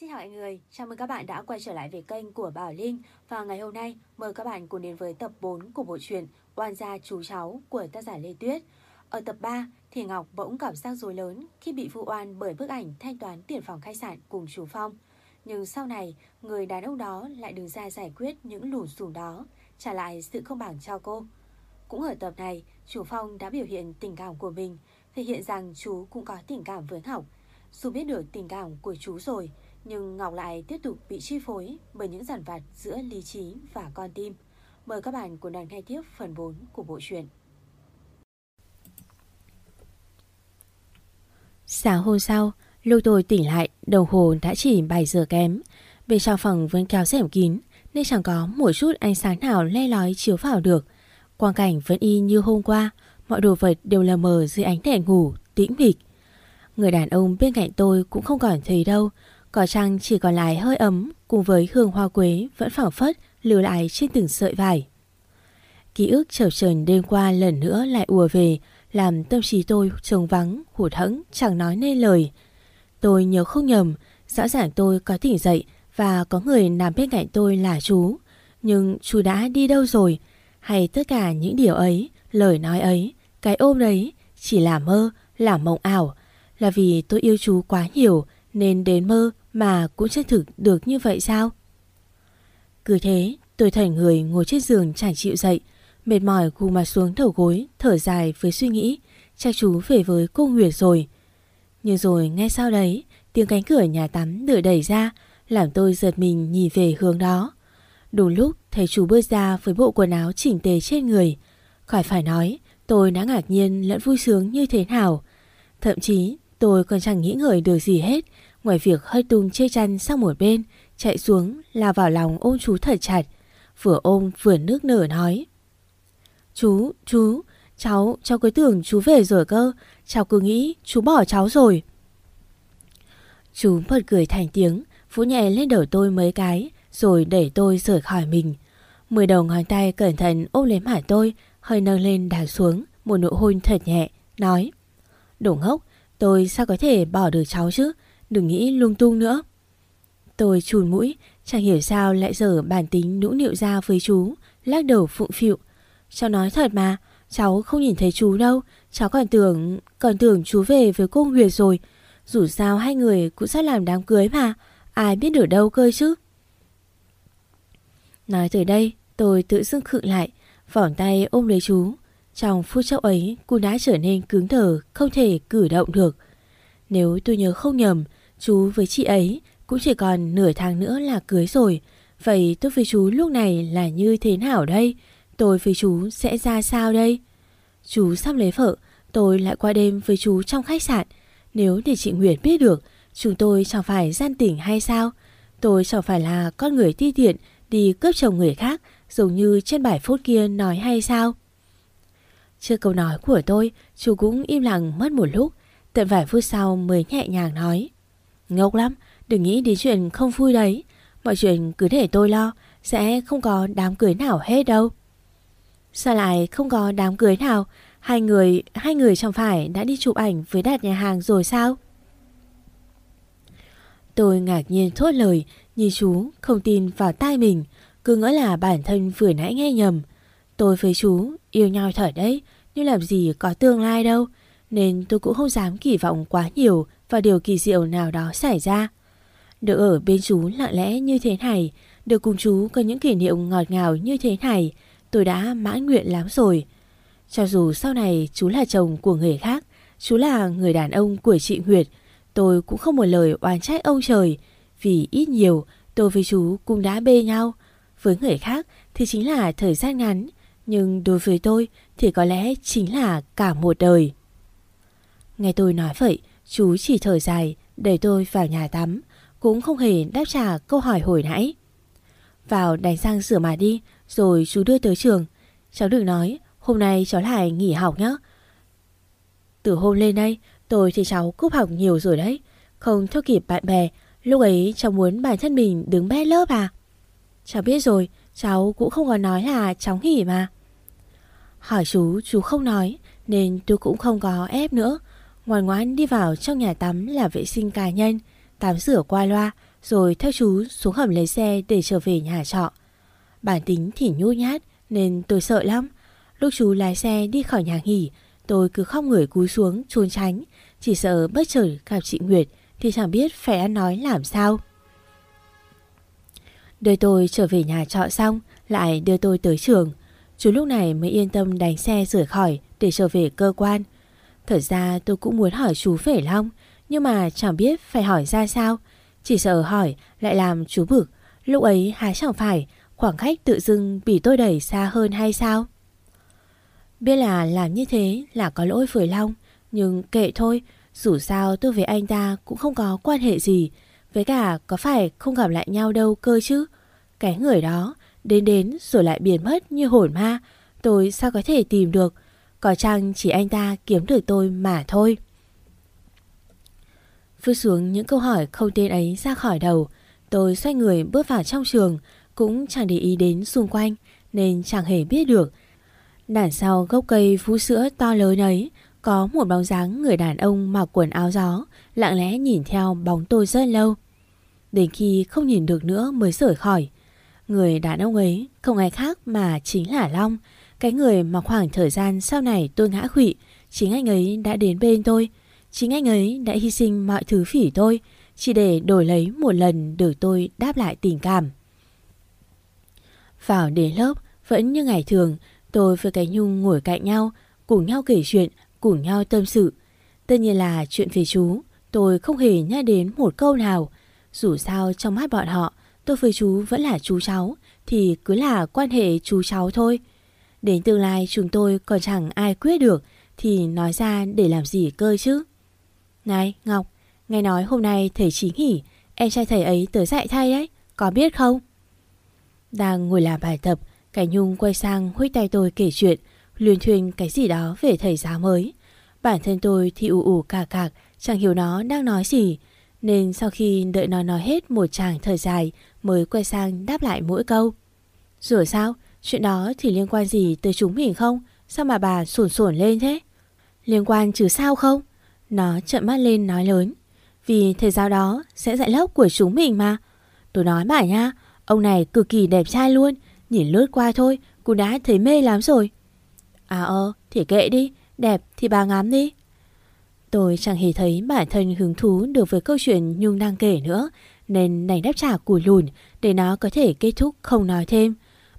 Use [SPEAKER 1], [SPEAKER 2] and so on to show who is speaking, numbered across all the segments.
[SPEAKER 1] Xin chào mọi người, chào mừng các bạn đã quay trở lại với kênh của Bảo Linh. Và ngày hôm nay mời các bạn cùng đến với tập 4 của bộ truyện Oan gia chú cháu của tác giả Lê Tuyết. Ở tập 3 thì Ngọc bỗng cảm giác rối lớn khi bị vụ oan bởi bức ảnh thanh toán tiền phòng khách sạn cùng chú Phong. Nhưng sau này người đàn ông đó lại đứng ra giải quyết những lùn xùm đó Trả lại sự công bằng cho cô. Cũng ở tập này, chú Phong đã biểu hiện tình cảm của mình Thể hiện rằng chú cũng có tình cảm với Ngọc. Dù biết được tình cảm của chú rồi nhưng Ngọc lại tiếp tục bị chi phối bởi những giản vặt giữa lý trí và con tim. Mời các bạn cùng đón nghe tiếp phần 4 của bộ truyện.
[SPEAKER 2] Sáng hôm sau, lúc tôi tỉnh lại, đồng hồ đã chỉ 7 giờ kém. Bên trong phòng vẫn kéo rèm kín, nên chẳng có một chút ánh sáng nào le lói chiếu vào được. Quang cảnh vẫn y như hôm qua, mọi đồ vật đều lờ mờ dưới ánh đèn ngủ, tĩnh mịch. Người đàn ông bên cạnh tôi cũng không còn thấy đâu, Cỏ trăng chỉ còn lại hơi ấm cùng với hương hoa quế vẫn phảng phất lưu lại trên từng sợi vải. Ký ức chập chờn đêm qua lần nữa lại ùa về, làm tâm trí tôi trống vắng, hụt hẫng, chẳng nói nên lời. Tôi nhớ không nhầm, rõ ràng tôi có tỉnh dậy và có người nằm bên cạnh tôi là chú. Nhưng chú đã đi đâu rồi? Hay tất cả những điều ấy, lời nói ấy, cái ôm đấy chỉ là mơ, là mộng ảo. Là vì tôi yêu chú quá nhiều nên đến mơ mà cũng chân thực được như vậy sao? Cứ thế, tôi thảnh người ngồi trên giường chẳng chịu dậy, mệt mỏi gù mặt xuống đầu gối, thở dài với suy nghĩ, chắc chú về với cô Nguyệt rồi. Nhưng rồi ngay sau đấy, tiếng cánh cửa nhà tắm được đẩy ra, làm tôi giật mình nhìn về hướng đó. Đúng lúc thấy chú bước ra với bộ quần áo chỉnh tề trên người. Khỏi phải nói, tôi đã ngạc nhiên lẫn vui sướng như thế nào. Thậm chí tôi còn chẳng nghĩ ngợi được gì hết Ngoài việc hơi tung chê chăn sang một bên, chạy xuống là vào lòng ôm chú thật chặt. Vừa ôm vừa nước nở nói. Chú, chú, cháu, cháu cứ tưởng chú về rồi cơ. Cháu cứ nghĩ chú bỏ cháu rồi. Chú bật cười thành tiếng, vỗ nhẹ lên đầu tôi mấy cái, rồi đẩy tôi rời khỏi mình. Mười đầu ngón tay cẩn thận ôm lấy mặt tôi, hơi nâng lên đà xuống, một nụ hôn thật nhẹ, nói. Đồ ngốc, tôi sao có thể bỏ được cháu chứ? Đừng nghĩ lung tung nữa. Tôi chùn mũi Chẳng hiểu sao lại dở bản tính nũng nịu ra với chú, Lắc đầu phụng phịu. Cháu nói thật mà, Cháu không nhìn thấy chú đâu, Cháu còn tưởng Còn tưởng chú về với cô Nguyệt rồi. Dù sao hai người cũng sắp làm đám cưới mà, Ai biết được đâu cơ chứ. Nói tới đây, Tôi tự dưng khựng lại Vỏng tay ôm lấy chú. Trong phút chốc ấy, Cô đã trở nên cứng thở Không thể cử động được. Nếu tôi nhớ không nhầm Chú với chị ấy cũng chỉ còn nửa tháng nữa là cưới rồi. Vậy tôi với chú lúc này là như thế nào đây? Tôi với chú sẽ ra sao đây? Chú sắp lấy vợ, tôi lại qua đêm với chú trong khách sạn. Nếu để chị Nguyệt biết được, chúng tôi chẳng phải gian tỉnh hay sao? Tôi chẳng phải là con người ti tiện đi cướp chồng người khác giống như trên bài phút kia nói hay sao? Chưa câu nói của tôi, chú cũng im lặng mất một lúc. Tận vài phút sau mới nhẹ nhàng nói. Ngốc lắm, đừng nghĩ đến chuyện không vui đấy. Mọi chuyện cứ để tôi lo, sẽ không có đám cưới nào hết đâu. Sao lại không có đám cưới nào? Hai người, hai người chẳng phải đã đi chụp ảnh với đạt nhà hàng rồi sao? Tôi ngạc nhiên thốt lời, nhìn chú không tin vào tai mình, cứ ngỡ là bản thân vừa nãy nghe nhầm. Tôi với chú yêu nhau thật đấy, nhưng làm gì có tương lai đâu, nên tôi cũng không dám kỳ vọng quá nhiều và điều kỳ diệu nào đó xảy ra. Được ở bên chú lặng lẽ như thế này, được cùng chú có những kỷ niệm ngọt ngào như thế này, tôi đã mãn nguyện lắm rồi. Cho dù sau này chú là chồng của người khác, chú là người đàn ông của chị Nguyệt, tôi cũng không một lời oán trách ông trời, vì ít nhiều tôi với chú cũng đã bê nhau. Với người khác thì chính là thời gian ngắn, nhưng đối với tôi thì có lẽ chính là cả một đời. Nghe tôi nói vậy, Chú chỉ thở dài, để tôi vào nhà tắm, Cũng không hề đáp trả câu hỏi hồi nãy. Vào đánh răng rửa mà đi, Rồi chú đưa tới trường. Cháu đừng nói, Hôm nay cháu lại nghỉ học nhé Từ hôm lên đây, Tôi thì cháu cúp học nhiều rồi đấy. Không theo kịp bạn bè, Lúc ấy cháu muốn bản thân mình đứng bé lớp à? Cháu biết rồi, Cháu cũng không có nói là cháu nghỉ mà. Hỏi chú chú không nói, Nên tôi cũng không có ép nữa. Ngoan ngoãn đi vào trong nhà tắm là vệ sinh cá nhân, tắm rửa qua loa, rồi theo chú xuống hầm lấy xe để trở về nhà trọ. Bản tính thì nhút nhát nên tôi sợ lắm. Lúc chú lái xe đi khỏi nhà nghỉ, tôi cứ khóc người cúi xuống trốn tránh, chỉ sợ bất chợt gặp chị Nguyệt thì chẳng biết phải ăn nói làm sao. Đưa tôi trở về nhà trọ xong, lại đưa tôi tới trường. Chú lúc này mới yên tâm đánh xe rời khỏi để trở về cơ quan. Thật ra tôi cũng muốn hỏi chú Phể Long, nhưng mà chẳng biết phải hỏi ra sao. Chỉ sợ hỏi lại làm chú bực, lúc ấy há chẳng phải khoảng cách tự dưng bị tôi đẩy xa hơn hay sao? Biết là làm như thế là có lỗi với Long, nhưng kệ thôi, dù sao tôi với anh ta cũng không có quan hệ gì, với cả có phải không gặp lại nhau đâu cơ chứ. Cái người đó đến đến rồi lại biến mất như hồn ma, tôi sao có thể tìm được, có chăng chỉ anh ta kiếm được tôi mà thôi. Vứt xuống những câu hỏi không tên ấy ra khỏi đầu, tôi xoay người bước vào trong trường, cũng chẳng để ý đến xung quanh, nên chẳng hề biết được. Đằng sau gốc cây phú sữa to lớn ấy, có một bóng dáng người đàn ông mặc quần áo gió, lặng lẽ nhìn theo bóng tôi rất lâu. Đến khi không nhìn được nữa mới rời khỏi. Người đàn ông ấy không ai khác mà chính là Long, cái người mà khoảng thời gian sau này tôi ngã khủy, chính anh ấy đã đến bên tôi. Chính anh ấy đã hy sinh mọi thứ phỉ tôi, chỉ để đổi lấy một lần được tôi đáp lại tình cảm. Vào đến lớp, vẫn như ngày thường, tôi với cái Nhung ngồi cạnh nhau, cùng nhau kể chuyện, cùng nhau tâm sự. Tất nhiên là chuyện về chú, tôi không hề nhắc đến một câu nào. Dù sao trong mắt bọn họ, tôi với chú vẫn là chú cháu, thì cứ là quan hệ chú cháu thôi. Đến tương lai chúng tôi còn chẳng ai quyết được, thì nói ra để làm gì cơ chứ. Này Ngọc, nghe nói hôm nay thầy chính nghỉ, em trai thầy ấy tới dạy thay đấy, có biết không? Đang ngồi làm bài tập, Cái Nhung quay sang huyết tay tôi kể chuyện, luyên thuyên cái gì đó về thầy giáo mới. Bản thân tôi thì ủ ủ cà cạc, chẳng hiểu nó đang nói gì. Nên sau khi đợi nó nói hết một chàng thời dài mới quay sang đáp lại mỗi câu. Rồi sao? Chuyện đó thì liên quan gì tới chúng mình không? Sao mà bà sổn sổn lên thế? Liên quan chứ sao không? Nó trợn mắt lên nói lớn. Vì thầy giáo đó sẽ dạy lớp của chúng mình mà. Tôi nói bà nha, ông này cực kỳ đẹp trai luôn. Nhìn lướt qua thôi, cô đã thấy mê lắm rồi. À ơ, thì kệ đi, đẹp thì bà ngắm đi. Tôi chẳng hề thấy bản thân hứng thú được với câu chuyện Nhung đang kể nữa, nên đành đáp trả củi lùn để nó có thể kết thúc không nói thêm.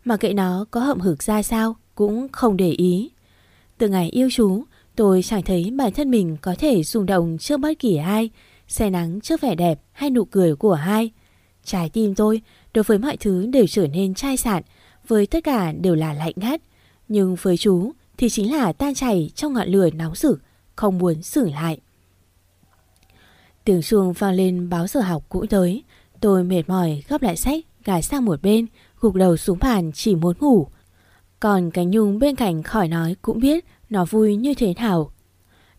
[SPEAKER 2] Mà kệ nó có hậm hực ra sao, cũng không để ý. Từ ngày yêu chú, tôi chẳng thấy bản thân mình có thể rung động trước bất kỳ ai, xe nắng trước vẻ đẹp hay nụ cười của ai. Trái tim tôi, đối với mọi thứ đều trở nên chai sạn, với tất cả đều là lạnh ngắt. Nhưng với chú thì chính là tan chảy trong ngọn lửa nóng rực, không muốn xử lại. Tiếng chuông vang lên báo giờ học cũng tới. Tôi mệt mỏi gấp lại sách, gài sang một bên, gục đầu xuống bàn chỉ muốn ngủ. Còn cái nhung bên cạnh khỏi nói cũng biết nó vui như thế nào.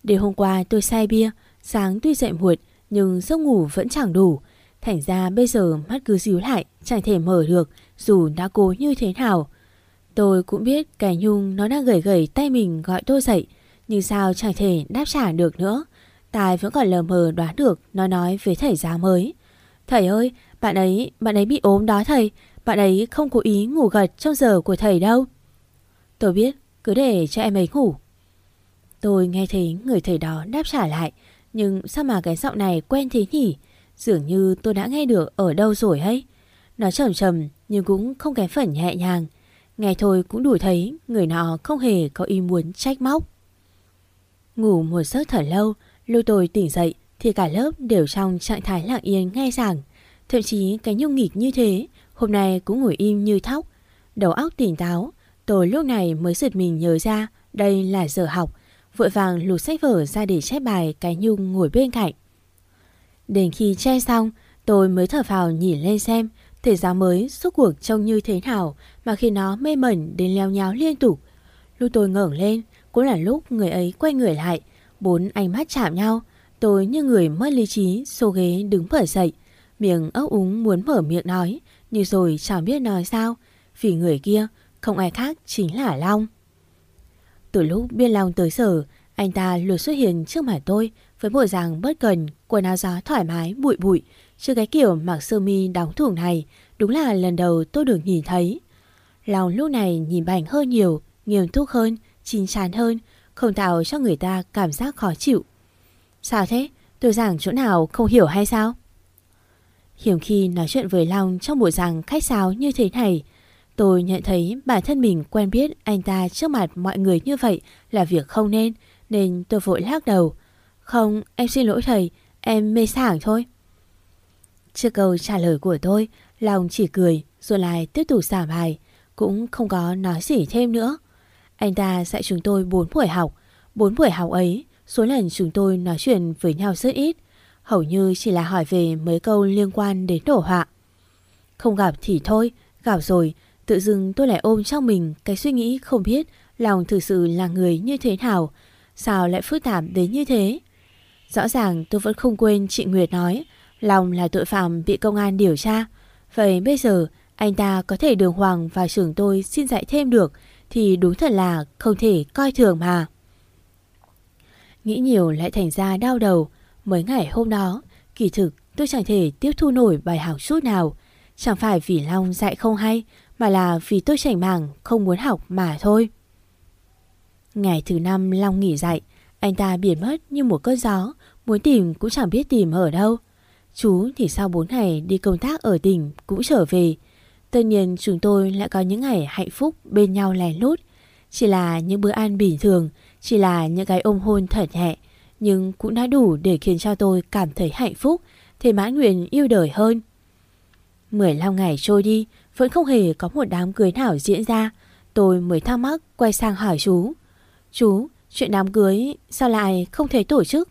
[SPEAKER 2] Đêm hôm qua tôi say bia, sáng tuy dậy muộn nhưng giấc ngủ vẫn chẳng đủ. Thành ra bây giờ mắt cứ díu lại, chẳng thể mở được dù đã cố như thế nào. Tôi cũng biết cái Nhung nó đang gầy gầy tay mình gọi tôi dậy, nhưng sao chẳng thể đáp trả được nữa. Tài vẫn còn lờ mờ đoán được nó nói với thầy giáo mới. Thầy ơi, bạn ấy, bạn ấy bị ốm đó thầy, bạn ấy không cố ý ngủ gật trong giờ của thầy đâu. Tôi biết, cứ để cho em ấy ngủ. Tôi nghe thấy người thầy đó đáp trả lại, nhưng sao mà cái giọng này quen thế nhỉ? Dường như tôi đã nghe được ở đâu rồi ấy. Nó trầm trầm nhưng cũng không kém phần nhẹ nhàng. Nghe thôi cũng đủ thấy người nọ không hề có ý muốn trách móc. Ngủ một giấc thở lâu, lúc tôi tỉnh dậy thì cả lớp đều trong trạng thái lặng yên nghe giảng. Thậm chí cái nhung nghịch như thế, hôm nay cũng ngồi im như thóc. Đầu óc tỉnh táo, tôi lúc này mới giật mình nhớ ra đây là giờ học. Vội vàng lụt sách vở ra để chép bài cái nhung ngồi bên cạnh. Đến khi che xong, tôi mới thở vào nhìn lên xem Thể giáo mới suốt cuộc trông như thế nào mà khi nó mê mẩn đến leo nháo liên tục. Lúc tôi ngẩng lên, cũng là lúc người ấy quay người lại, bốn ánh mắt chạm nhau. Tôi như người mất lý trí, xô ghế đứng phở dậy, miệng ấp úng muốn mở miệng nói, nhưng rồi chẳng biết nói sao, vì người kia không ai khác chính là Long. Từ lúc biên Long tới sở, anh ta luôn xuất hiện trước mặt tôi Với bộ dạng bất cần, quần áo gió thoải mái, bụi bụi, chứ cái kiểu mặc sơ mi đóng thủng này đúng là lần đầu tôi được nhìn thấy. Long lúc này nhìn bảnh hơn nhiều, nghiêm túc hơn, chín chắn hơn, không tạo cho người ta cảm giác khó chịu. Sao thế? Tôi giảng chỗ nào không hiểu hay sao? Hiểm khi nói chuyện với Long trong buổi giảng khách sáo như thế này, tôi nhận thấy bản thân mình quen biết anh ta trước mặt mọi người như vậy là việc không nên, nên tôi vội lắc đầu. Không, em xin lỗi thầy, em mê sảng thôi. Trước câu trả lời của tôi, Long chỉ cười rồi lại tiếp tục xả bài, cũng không có nói gì thêm nữa. Anh ta dạy chúng tôi 4 buổi học, 4 buổi học ấy, số lần chúng tôi nói chuyện với nhau rất ít, hầu như chỉ là hỏi về mấy câu liên quan đến đổ họa. Không gặp thì thôi, gặp rồi, tự dưng tôi lại ôm trong mình cái suy nghĩ không biết lòng thực sự là người như thế nào, sao lại phức tạp đến như thế. Rõ ràng tôi vẫn không quên chị Nguyệt nói, lòng là tội phạm bị công an điều tra. Vậy bây giờ anh ta có thể đường hoàng và trưởng tôi xin dạy thêm được thì đúng thật là không thể coi thường mà. Nghĩ nhiều lại thành ra đau đầu. Mấy ngày hôm đó, kỳ thực tôi chẳng thể tiếp thu nổi bài học chút nào. Chẳng phải vì Long dạy không hay, mà là vì tôi chảnh mảng không muốn học mà thôi. Ngày thứ năm Long nghỉ dạy, anh ta biến mất như một cơn gió, muốn tìm cũng chẳng biết tìm ở đâu. Chú thì sau 4 ngày đi công tác ở tỉnh cũng trở về. Tất nhiên chúng tôi lại có những ngày hạnh phúc bên nhau lẻ lút. Chỉ là những bữa ăn bình thường, chỉ là những cái ôm hôn thật nhẹ, nhưng cũng đã đủ để khiến cho tôi cảm thấy hạnh phúc, thể mãn nguyện yêu đời hơn. 15 ngày trôi đi, vẫn không hề có một đám cưới nào diễn ra. Tôi mới thắc mắc quay sang hỏi chú. Chú, chuyện đám cưới sao lại không thể tổ chức?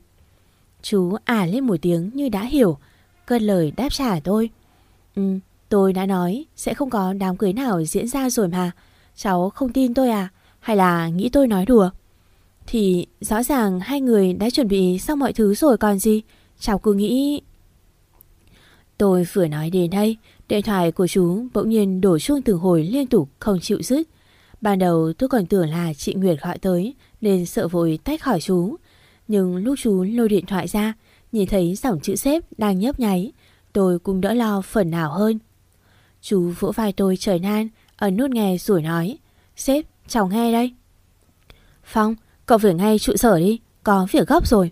[SPEAKER 2] Chú à lên một tiếng như đã hiểu, cơn lời đáp trả tôi. Ừ, tôi đã nói sẽ không có đám cưới nào diễn ra rồi mà. Cháu không tin tôi à? Hay là nghĩ tôi nói đùa? Thì rõ ràng hai người đã chuẩn bị xong mọi thứ rồi còn gì. Cháu cứ nghĩ... Tôi vừa nói đến đây, điện thoại của chú bỗng nhiên đổ chuông từng hồi liên tục không chịu dứt. Ban đầu tôi còn tưởng là chị Nguyệt gọi tới nên sợ vội tách khỏi chú. Nhưng lúc chú lôi điện thoại ra, nhìn thấy dòng chữ xếp đang nhấp nháy, tôi cũng đỡ lo phần nào hơn. Chú vỗ vai tôi trời nan, ấn nút nghe rồi nói, Sếp, cháu nghe đây. Phong, cậu về ngay trụ sở đi, có việc gấp rồi.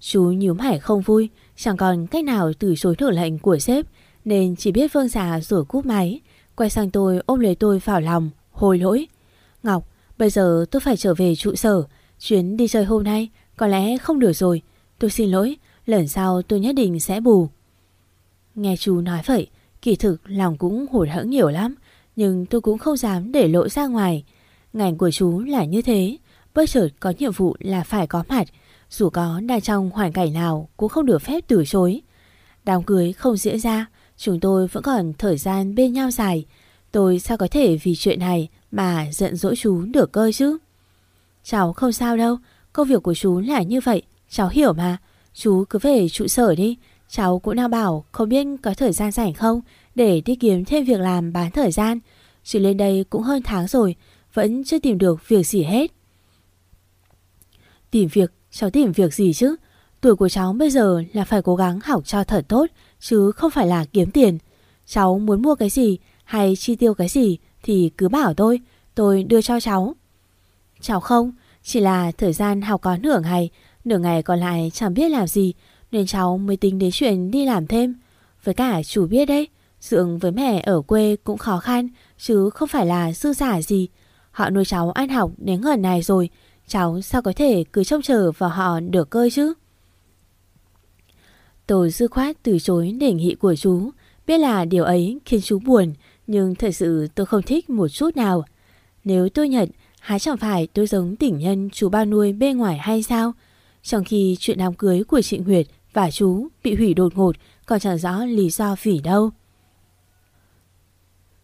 [SPEAKER 2] Chú nhíu mày không vui, chẳng còn cách nào từ chối thở lệnh của sếp, nên chỉ biết vương già rửa cúp máy, quay sang tôi ôm lấy tôi vào lòng, hồi lỗi. Ngọc, bây giờ tôi phải trở về trụ sở, chuyến đi chơi hôm nay có lẽ không được rồi. Tôi xin lỗi, lần sau tôi nhất định sẽ bù. Nghe chú nói vậy, kỳ thực lòng cũng hụt hẫng nhiều lắm, nhưng tôi cũng không dám để lộ ra ngoài. Ngành của chú là như thế, bất chợt có nhiệm vụ là phải có mặt, dù có đang trong hoàn cảnh nào cũng không được phép từ chối. Đám cưới không diễn ra, chúng tôi vẫn còn thời gian bên nhau dài. Tôi sao có thể vì chuyện này mà giận dỗi chú được cơ chứ? Cháu không sao đâu, công việc của chú là như vậy, cháu hiểu mà. Chú cứ về trụ sở đi, cháu cũng đang bảo không biết có thời gian rảnh không để đi kiếm thêm việc làm bán thời gian. Chỉ lên đây cũng hơn tháng rồi, vẫn chưa tìm được việc gì hết. Tìm việc, cháu tìm việc gì chứ? Tuổi của cháu bây giờ là phải cố gắng học cho thật tốt, chứ không phải là kiếm tiền. Cháu muốn mua cái gì hay chi tiêu cái gì thì cứ bảo tôi, tôi đưa cho cháu. Cháu không, chỉ là thời gian học có nửa ngày, nửa ngày còn lại chẳng biết làm gì, nên cháu mới tính đến chuyện đi làm thêm. Với cả chủ biết đấy, dưỡng với mẹ ở quê cũng khó khăn, chứ không phải là dư giả gì. Họ nuôi cháu ăn học đến gần này rồi, cháu sao có thể cứ trông chờ vào họ được cơ chứ? Tôi dư khoát từ chối đề nghị của chú, biết là điều ấy khiến chú buồn, nhưng thật sự tôi không thích một chút nào. Nếu tôi nhận, há chẳng phải tôi giống tỉnh nhân chú ba nuôi bên ngoài hay sao? Trong khi chuyện đám cưới của chị Nguyệt và chú bị hủy đột ngột còn chẳng rõ lý do vì đâu.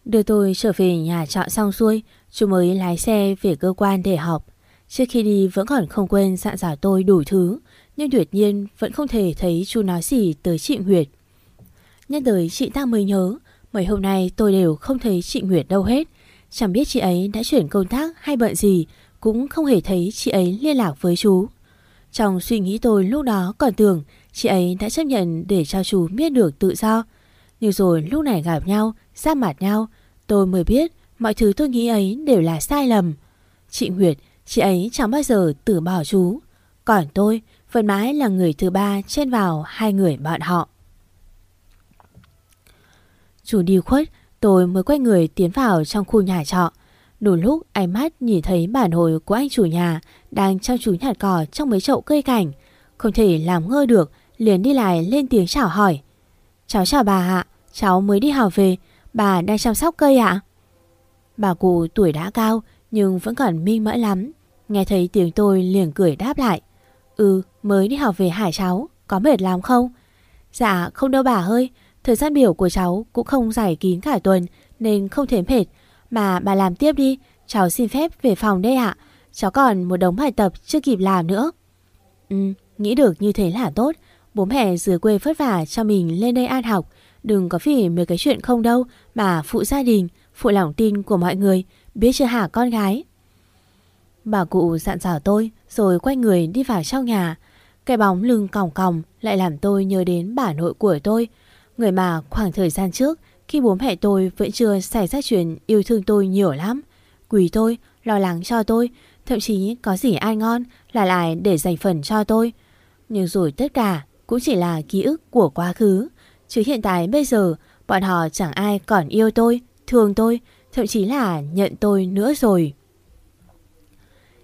[SPEAKER 2] Đưa tôi trở về nhà trọ xong xuôi, chú mới lái xe về cơ quan để học Trước khi đi vẫn còn không quên dạ dặn dò tôi đủ thứ, nhưng tuyệt nhiên vẫn không thể thấy chú nói gì tới chị Nguyệt. Nhắc tới chị ta mới nhớ, mấy hôm nay tôi đều không thấy chị Nguyệt đâu hết. Chẳng biết chị ấy đã chuyển công tác hay bận gì, cũng không hề thấy chị ấy liên lạc với chú. Trong suy nghĩ tôi lúc đó còn tưởng chị ấy đã chấp nhận để cho chú biết được tự do. Nhưng rồi lúc này gặp nhau, ra mặt nhau, tôi mới biết mọi thứ tôi nghĩ ấy đều là sai lầm. Chị Nguyệt, chị ấy chẳng bao giờ từ bỏ chú. Còn tôi vẫn mãi là người thứ ba trên vào hai người bọn họ. Chú đi khuất, tôi mới quay người tiến vào trong khu nhà trọ. Đủ lúc ánh mắt nhìn thấy bản hồi của anh chủ nhà đang chăm chú nhặt cỏ trong mấy chậu cây cảnh. Không thể làm ngơ được, liền đi lại lên tiếng chào hỏi. Cháu chào bà ạ, cháu mới đi học về, bà đang chăm sóc cây ạ. Bà cụ tuổi đã cao nhưng vẫn còn minh mẫn lắm. Nghe thấy tiếng tôi liền cười đáp lại. Ừ, mới đi học về hải cháu, có mệt lắm không? Dạ, không đâu bà ơi, thời gian biểu của cháu cũng không giải kín cả tuần nên không thể mệt. Mà bà làm tiếp đi, cháu xin phép về phòng đây ạ. Cháu còn một đống bài tập chưa kịp làm nữa. Ừ, nghĩ được như thế là tốt. Bố mẹ dưới quê vất vả cho mình lên đây an học. Đừng có vì mấy cái chuyện không đâu mà phụ gia đình, phụ lòng tin của mọi người. Biết chưa hả con gái? Bà cụ dặn dò tôi rồi quay người đi vào trong nhà. Cái bóng lưng còng còng lại làm tôi nhớ đến bà nội của tôi. Người mà khoảng thời gian trước khi bố mẹ tôi vẫn chưa xảy ra chuyện yêu thương tôi nhiều lắm. Quỳ tôi, lo lắng cho tôi, thậm chí có gì ăn ngon là lại để dành phần cho tôi. Nhưng rồi tất cả cũng chỉ là ký ức của quá khứ. Chứ hiện tại bây giờ bọn họ chẳng ai còn yêu tôi, thương tôi, thậm chí là nhận tôi nữa rồi.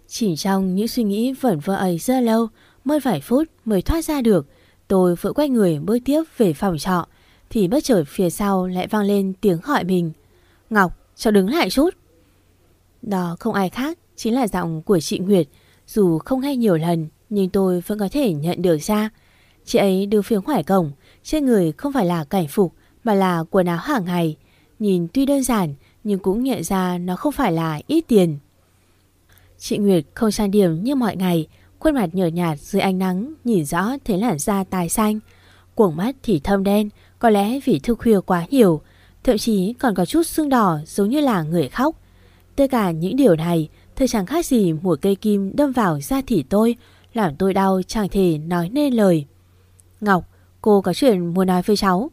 [SPEAKER 2] Chỉ trong những suy nghĩ vẩn vơ ấy rất lâu, mất vài phút mới thoát ra được, tôi vừa quay người bước tiếp về phòng trọ, thì bất chợt phía sau lại vang lên tiếng gọi mình. Ngọc, cho đứng lại chút. Đó không ai khác, chính là giọng của chị Nguyệt. Dù không hay nhiều lần, nhưng tôi vẫn có thể nhận được ra. Chị ấy đưa phía ngoài cổng, trên người không phải là cảnh phục, mà là quần áo hàng ngày. Nhìn tuy đơn giản, nhưng cũng nhận ra nó không phải là ít tiền. Chị Nguyệt không trang điểm như mọi ngày, khuôn mặt nhợt nhạt dưới ánh nắng, nhìn rõ thấy làn da tài xanh. Cuồng mắt thì thâm đen, có lẽ vì thức khuya quá nhiều, thậm chí còn có chút sưng đỏ giống như là người khóc. Tất cả những điều này, thật chẳng khác gì một cây kim đâm vào da thịt tôi, làm tôi đau chẳng thể nói nên lời. Ngọc, cô có chuyện muốn nói với cháu.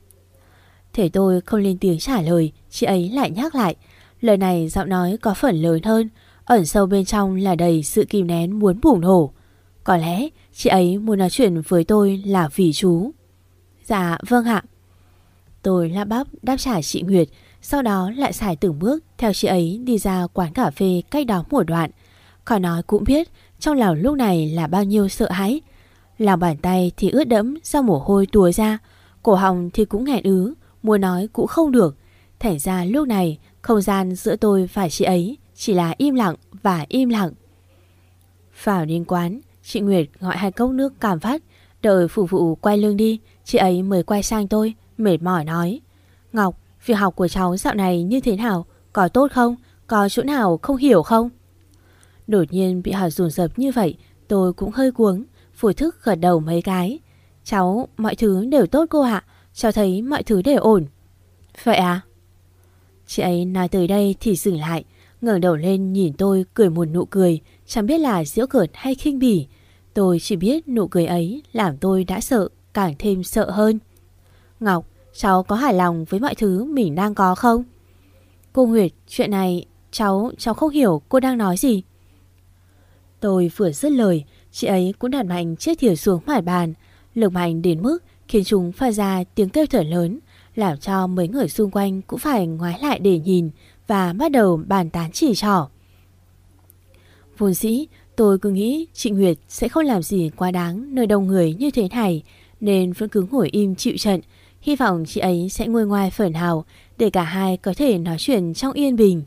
[SPEAKER 2] Thể tôi không lên tiếng trả lời, chị ấy lại nhắc lại. Lời này giọng nói có phần lớn hơn, ẩn sâu bên trong là đầy sự kìm nén muốn bùng nổ. Có lẽ chị ấy muốn nói chuyện với tôi là vì chú. Dạ, vâng ạ. Tôi lắp bắp đáp trả chị Nguyệt, sau đó lại xài từng bước theo chị ấy đi ra quán cà phê cách đó một đoạn. Khỏi nói cũng biết trong lòng lúc này là bao nhiêu sợ hãi. Lòng bàn tay thì ướt đẫm do mồ hôi tùa ra, cổ họng thì cũng nghẹn ứ, muốn nói cũng không được. Thành ra lúc này không gian giữa tôi và chị ấy chỉ là im lặng và im lặng. Vào đến quán, chị Nguyệt gọi hai cốc nước cảm phát, đợi phục vụ quay lưng đi, chị ấy mới quay sang tôi, mệt mỏi nói. Ngọc, việc học của cháu dạo này như thế nào? Có tốt không? Có chỗ nào không hiểu không? Đột nhiên bị hỏi rùn rập như vậy, tôi cũng hơi cuống, phủ thức gật đầu mấy cái. Cháu, mọi thứ đều tốt cô ạ, cháu thấy mọi thứ đều ổn. Vậy à? Chị ấy nói tới đây thì dừng lại, ngẩng đầu lên nhìn tôi cười một nụ cười, chẳng biết là giễu cợt hay khinh bỉ. Tôi chỉ biết nụ cười ấy làm tôi đã sợ, càng thêm sợ hơn. Ngọc, cháu có hài lòng với mọi thứ mình đang có không? Cô Nguyệt, chuyện này cháu, cháu không hiểu cô đang nói gì. Tôi vừa dứt lời, chị ấy cũng đặt mạnh chiếc thìa xuống mặt bàn, lực mạnh đến mức khiến chúng phát ra tiếng kêu thở lớn, làm cho mấy người xung quanh cũng phải ngoái lại để nhìn và bắt đầu bàn tán chỉ trỏ. Vốn dĩ, tôi cứ nghĩ chị Nguyệt sẽ không làm gì quá đáng nơi đông người như thế này, nên vẫn cứ ngồi im chịu trận, hy vọng chị ấy sẽ nguôi ngoai phởn hào để cả hai có thể nói chuyện trong yên bình.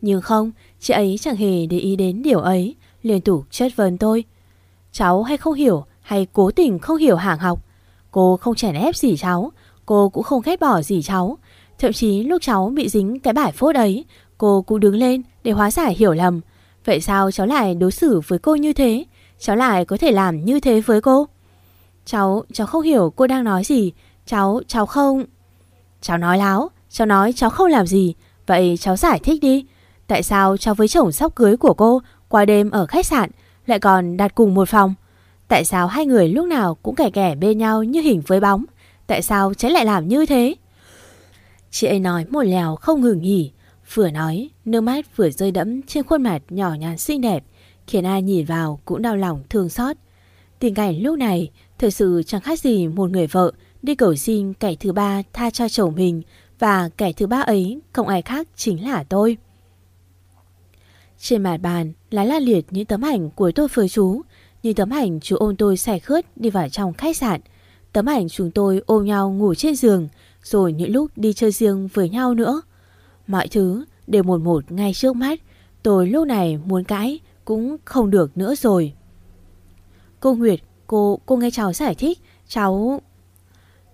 [SPEAKER 2] Nhưng không, chị ấy chẳng hề để ý đến điều ấy, liên tục chất vấn tôi. Cháu hay không hiểu hay cố tình không hiểu hàng học. Cô không chèn ép gì cháu, cô cũng không ghét bỏ gì cháu. Thậm chí lúc cháu bị dính cái bài phốt ấy, cô cũng đứng lên để hóa giải hiểu lầm. Vậy sao cháu lại đối xử với cô như thế? Cháu lại có thể làm như thế với cô? Cháu, cháu không hiểu cô đang nói gì. Cháu, cháu không... Cháu nói láo, cháu nói cháu không làm gì. Vậy cháu giải thích đi. Tại sao cháu với chồng sắp cưới của cô qua đêm ở khách sạn lại còn đặt cùng một phòng? Tại sao hai người lúc nào cũng kẻ kẻ bên nhau như hình với bóng? Tại sao chế lại làm như thế? Chị ấy nói một lèo không ngừng nghỉ. Vừa nói, nước mắt vừa rơi đẫm trên khuôn mặt nhỏ nhắn xinh đẹp, khiến ai nhìn vào cũng đau lòng thương xót. Tình cảnh lúc này thật sự chẳng khác gì một người vợ đi cầu xin kẻ thứ ba tha cho chồng mình và kẻ thứ ba ấy không ai khác chính là tôi. Trên mặt bàn là la liệt những tấm ảnh của tôi với chú, Nhìn tấm ảnh chú ôm tôi xài khướt đi vào trong khách sạn. Tấm ảnh chúng tôi ôm nhau ngủ trên giường, rồi những lúc đi chơi riêng với nhau nữa. Mọi thứ đều một một ngay trước mắt, tôi lúc này muốn cãi cũng không được nữa rồi. Cô Nguyệt, cô, cô nghe cháu giải thích, cháu...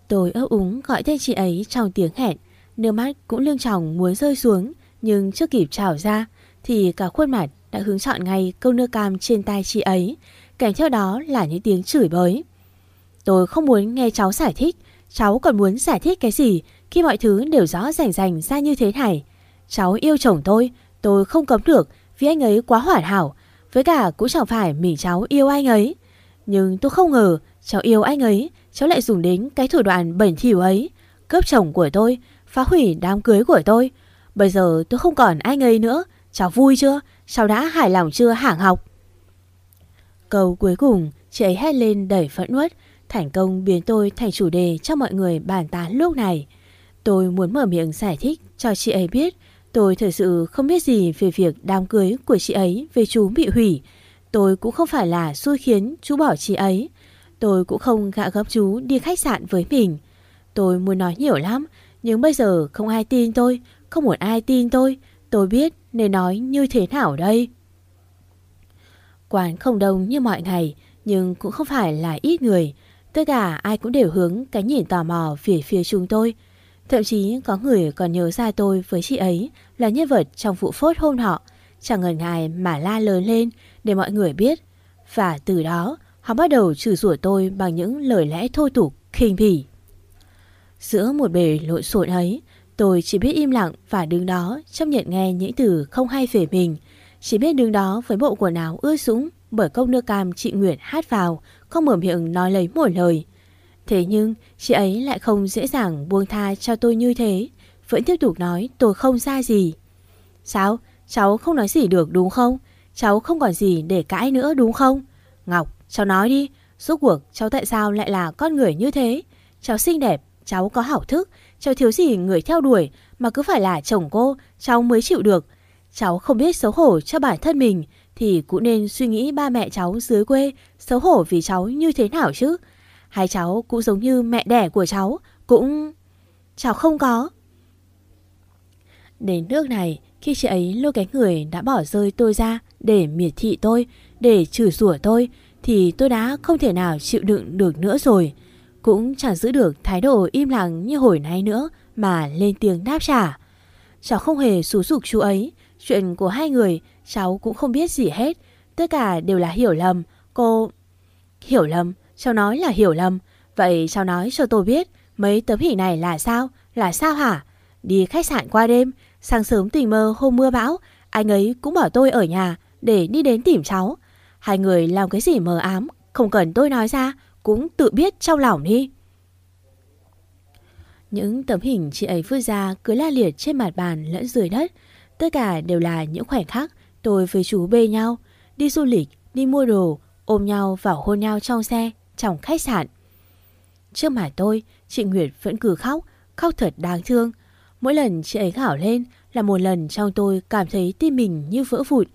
[SPEAKER 2] Tôi ấp úng gọi tên chị ấy trong tiếng hẹn, nước mắt cũng lưng tròng muốn rơi xuống, nhưng chưa kịp trào ra, thì cả khuôn mặt đã hướng chọn ngay câu nước cam trên tay chị ấy, kèm theo đó là những tiếng chửi bới. Tôi không muốn nghe cháu giải thích, cháu còn muốn giải thích cái gì khi mọi thứ đều rõ rành rành ra như thế này. Cháu yêu chồng tôi, tôi không cấm được vì anh ấy quá hoàn hảo, với cả cũng chẳng phải mình cháu yêu anh ấy. Nhưng tôi không ngờ cháu yêu anh ấy, cháu lại dùng đến cái thủ đoạn bẩn thỉu ấy, cướp chồng của tôi, phá hủy đám cưới của tôi. Bây giờ tôi không còn anh ấy nữa, cháu vui chưa? Cháu đã hài lòng chưa Hạng học? Câu cuối cùng, chị ấy hét lên đẩy phẫn uất, thành công biến tôi thành chủ đề cho mọi người bàn tán lúc này. Tôi muốn mở miệng giải thích cho chị ấy biết tôi thật sự không biết gì về việc đám cưới của chị ấy về chú bị hủy. Tôi cũng không phải là xui khiến chú bỏ chị ấy. Tôi cũng không gạ gấp chú đi khách sạn với mình. Tôi muốn nói nhiều lắm, nhưng bây giờ không ai tin tôi, không một ai tin tôi. Tôi biết nên nói như thế nào đây. Quán không đông như mọi ngày, nhưng cũng không phải là ít người. Tất cả ai cũng đều hướng cái nhìn tò mò về phía chúng tôi. Thậm chí có người còn nhớ ra tôi với chị ấy là nhân vật trong vụ phốt hôm họ. Chẳng ngần ngại mà la lớn lên để mọi người biết. Và từ đó, họ bắt đầu trừ rủa tôi bằng những lời lẽ thô tục, khinh bỉ. Giữa một bề lộn xộn ấy, tôi chỉ biết im lặng và đứng đó chấp nhận nghe những từ không hay về mình. Chỉ biết đứng đó với bộ quần áo ướt sũng bởi cốc nước cam chị Nguyệt hát vào, không mở miệng nói lấy một lời. Thế nhưng chị ấy lại không dễ dàng buông tha cho tôi như thế, vẫn tiếp tục nói tôi không ra gì. Sao? Cháu không nói gì được đúng không? Cháu không còn gì để cãi nữa đúng không? Ngọc, cháu nói đi, rốt cuộc cháu tại sao lại là con người như thế? Cháu xinh đẹp, cháu có hảo thức, cháu thiếu gì người theo đuổi mà cứ phải là chồng cô, cháu mới chịu được. Cháu không biết xấu hổ cho bản thân mình thì cũng nên suy nghĩ ba mẹ cháu dưới quê xấu hổ vì cháu như thế nào chứ. Hai cháu cũng giống như mẹ đẻ của cháu, cũng... Cháu không có. Đến nước này, khi chị ấy lôi cái người đã bỏ rơi tôi ra để miệt thị tôi, để chửi rủa tôi, thì tôi đã không thể nào chịu đựng được nữa rồi. Cũng chẳng giữ được thái độ im lặng như hồi nay nữa mà lên tiếng đáp trả. Cháu không hề xú dục chú ấy, chuyện của hai người cháu cũng không biết gì hết. Tất cả đều là hiểu lầm, cô... Hiểu lầm? Cháu nói là hiểu lầm. Vậy cháu nói cho tôi biết mấy tấm hình này là sao? Là sao hả? Đi khách sạn qua đêm, sáng sớm tình mơ hôm mưa bão, anh ấy cũng bảo tôi ở nhà để đi đến tìm cháu. Hai người làm cái gì mờ ám, không cần tôi nói ra, cũng tự biết trong lòng đi. Những tấm hình chị ấy vứt ra cứ la liệt trên mặt bàn lẫn dưới đất. Tất cả đều là những khoảnh khắc tôi với chú bê nhau, đi du lịch, đi mua đồ, ôm nhau vào hôn nhau trong xe, trong khách sạn. Trước mặt tôi, chị Nguyệt vẫn cứ khóc, khóc thật đáng thương. Mỗi lần chị ấy gào lên là một lần trong tôi cảm thấy tim mình như vỡ vụn.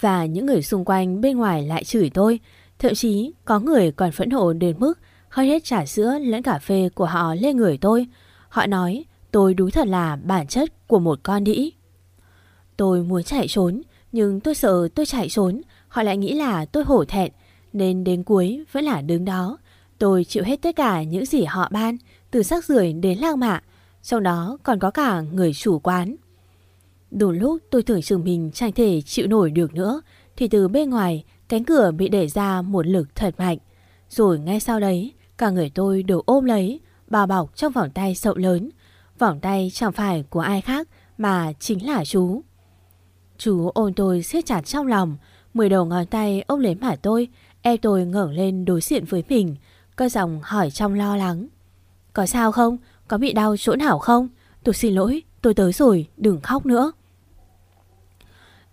[SPEAKER 2] Và những người xung quanh bên ngoài lại chửi tôi. Thậm chí có người còn phẫn nộ đến mức hơi hết trà sữa lẫn cà phê của họ lên người tôi. Họ nói tôi đúng thật là bản chất của một con đĩ. Tôi muốn chạy trốn, nhưng tôi sợ tôi chạy trốn, họ lại nghĩ là tôi hổ thẹn, nên đến cuối vẫn là đứng đó. Tôi chịu hết tất cả những gì họ ban, từ sắc rưởi đến lang mạ, trong đó còn có cả người chủ quán. Đủ lúc tôi tưởng chừng mình chẳng thể chịu nổi được nữa, thì từ bên ngoài cánh cửa bị đẩy ra một lực thật mạnh. Rồi ngay sau đấy, cả người tôi đều ôm lấy, bao bọc trong vòng tay sậu lớn. Vòng tay chẳng phải của ai khác mà chính là chú. Chú ôm tôi siết chặt trong lòng, mười đầu ngón tay ôm lấy mặt tôi, Em tôi ngẩng lên đối diện với mình, cơ giọng hỏi trong lo lắng. Có sao không? Có bị đau chỗ nào không? Tôi xin lỗi, tôi tới rồi, đừng khóc nữa.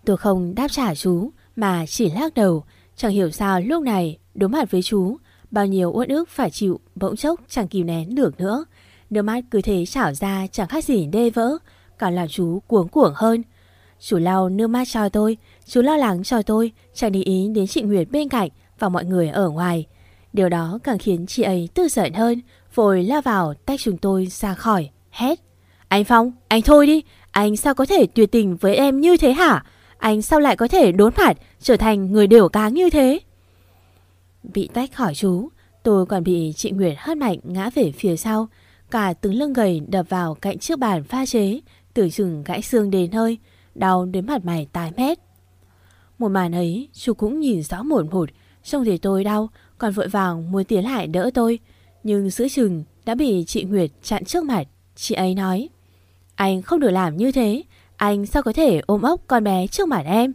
[SPEAKER 2] Tôi không đáp trả chú, mà chỉ lắc đầu. Chẳng hiểu sao lúc này, đối mặt với chú, bao nhiêu uất ức phải chịu, bỗng chốc chẳng kìm nén được nữa. Nước mắt cứ thế trảo ra chẳng khác gì đê vỡ, cả làm chú cuống cuồng hơn. Chú lau nước mắt cho tôi, chú lo lắng cho tôi, chẳng để ý đến chị Nguyệt bên cạnh và mọi người ở ngoài. Điều đó càng khiến chị ấy tư giận hơn, vội la vào tách chúng tôi ra khỏi, hét. Anh Phong, anh thôi đi, anh sao có thể tuyệt tình với em như thế hả? Anh sao lại có thể đốn mặt trở thành người đều cáng như thế? Bị tách khỏi chú, tôi còn bị chị Nguyệt hất mạnh ngã về phía sau. Cả tướng lưng gầy đập vào cạnh chiếc bàn pha chế, tưởng chừng gãy xương đến hơi, đau đến mặt mày tái mét. Một màn ấy, chú cũng nhìn rõ một một, trông thấy tôi đau, còn vội vàng muốn tiến lại đỡ tôi. Nhưng giữa chừng đã bị chị Nguyệt chặn trước mặt, chị ấy nói. Anh không được làm như thế, anh sao có thể ôm ốc con bé trước mặt em?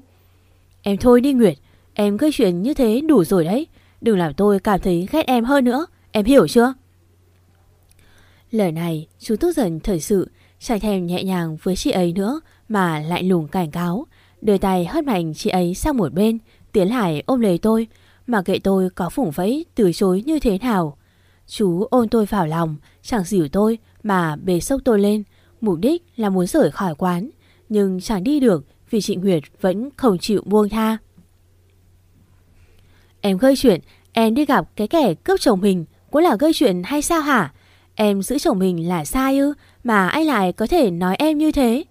[SPEAKER 2] Em thôi đi Nguyệt, em gây chuyện như thế đủ rồi đấy. Đừng làm tôi cảm thấy ghét em hơn nữa, em hiểu chưa? Lời này chú tức giận thời sự, chẳng thèm nhẹ nhàng với chị ấy nữa mà lại lùng cảnh cáo. Đưa tay hất mạnh chị ấy sang một bên, tiến lại ôm lấy tôi, mà kệ tôi có phủng vẫy từ chối như thế nào. Chú ôm tôi vào lòng, chẳng dìu tôi mà bề sốc tôi lên, mục đích là muốn rời khỏi quán, nhưng chẳng đi được vì chị Nguyệt vẫn không chịu buông tha. Em gây chuyện, em đi gặp cái kẻ cướp chồng mình, cũng là gây chuyện hay sao hả? Em giữ chồng mình là sai ư, mà anh lại có thể nói em như thế.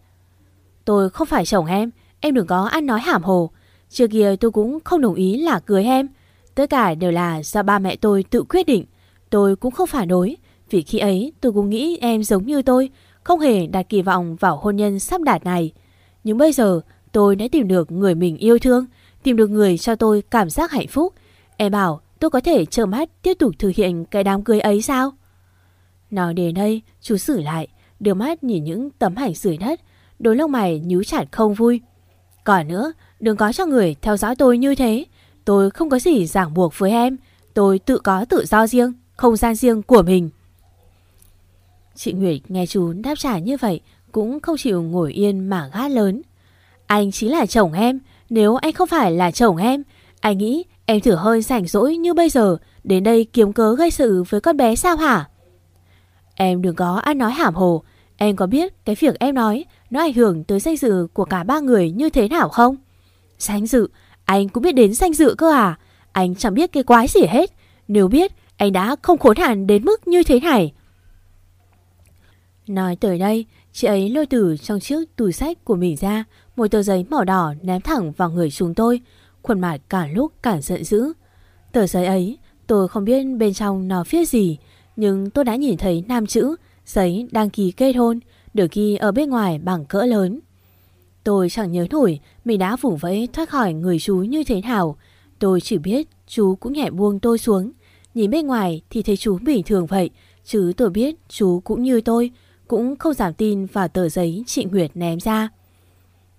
[SPEAKER 2] Tôi không phải chồng em, em đừng có ăn nói hàm hồ. Trước kia tôi cũng không đồng ý là cưới em. Tất cả đều là do ba mẹ tôi tự quyết định. Tôi cũng không phản đối, vì khi ấy tôi cũng nghĩ em giống như tôi, không hề đặt kỳ vọng vào hôn nhân sắp đạt này. Nhưng bây giờ tôi đã tìm được người mình yêu thương, tìm được người cho tôi cảm giác hạnh phúc. Em bảo tôi có thể trơ mắt tiếp tục thực hiện cái đám cưới ấy sao? Nói đến đây, chú xử lại, đưa mắt nhìn những tấm ảnh dưới đất, đôi lông mày nhíu chặt không vui. Còn nữa, đừng có cho người theo dõi tôi như thế. Tôi không có gì ràng buộc với em. Tôi tự có tự do riêng, không gian riêng của mình. Chị Nguyệt nghe chú đáp trả như vậy cũng không chịu ngồi yên mà gát lớn. Anh chính là chồng em, nếu anh không phải là chồng em, anh nghĩ em thử hơi rảnh rỗi như bây giờ đến đây kiếm cớ gây sự với con bé sao hả? Em đừng có ăn nói hàm hồ, em có biết cái việc em nói nó ảnh hưởng tới danh dự của cả ba người như thế nào không? Danh dự, anh cũng biết đến danh dự cơ à? Anh chẳng biết cái quái gì hết. Nếu biết, anh đã không khốn hạn đến mức như thế này. Nói tới đây, chị ấy lôi từ trong chiếc túi sách của mình ra một tờ giấy màu đỏ ném thẳng vào người chúng tôi, khuôn mặt cả lúc cả giận dữ. Tờ giấy ấy, tôi không biết bên trong nó viết gì, nhưng tôi đã nhìn thấy nam chữ, giấy đăng ký kết hôn, được ghi ở bên ngoài bằng cỡ lớn. Tôi chẳng nhớ nổi mình đã vùng vẫy thoát khỏi người chú như thế nào. Tôi chỉ biết chú cũng nhẹ buông tôi xuống. Nhìn bên ngoài thì thấy chú bình thường vậy, chứ tôi biết chú cũng như tôi, cũng không giảm tin vào tờ giấy chị Nguyệt ném ra.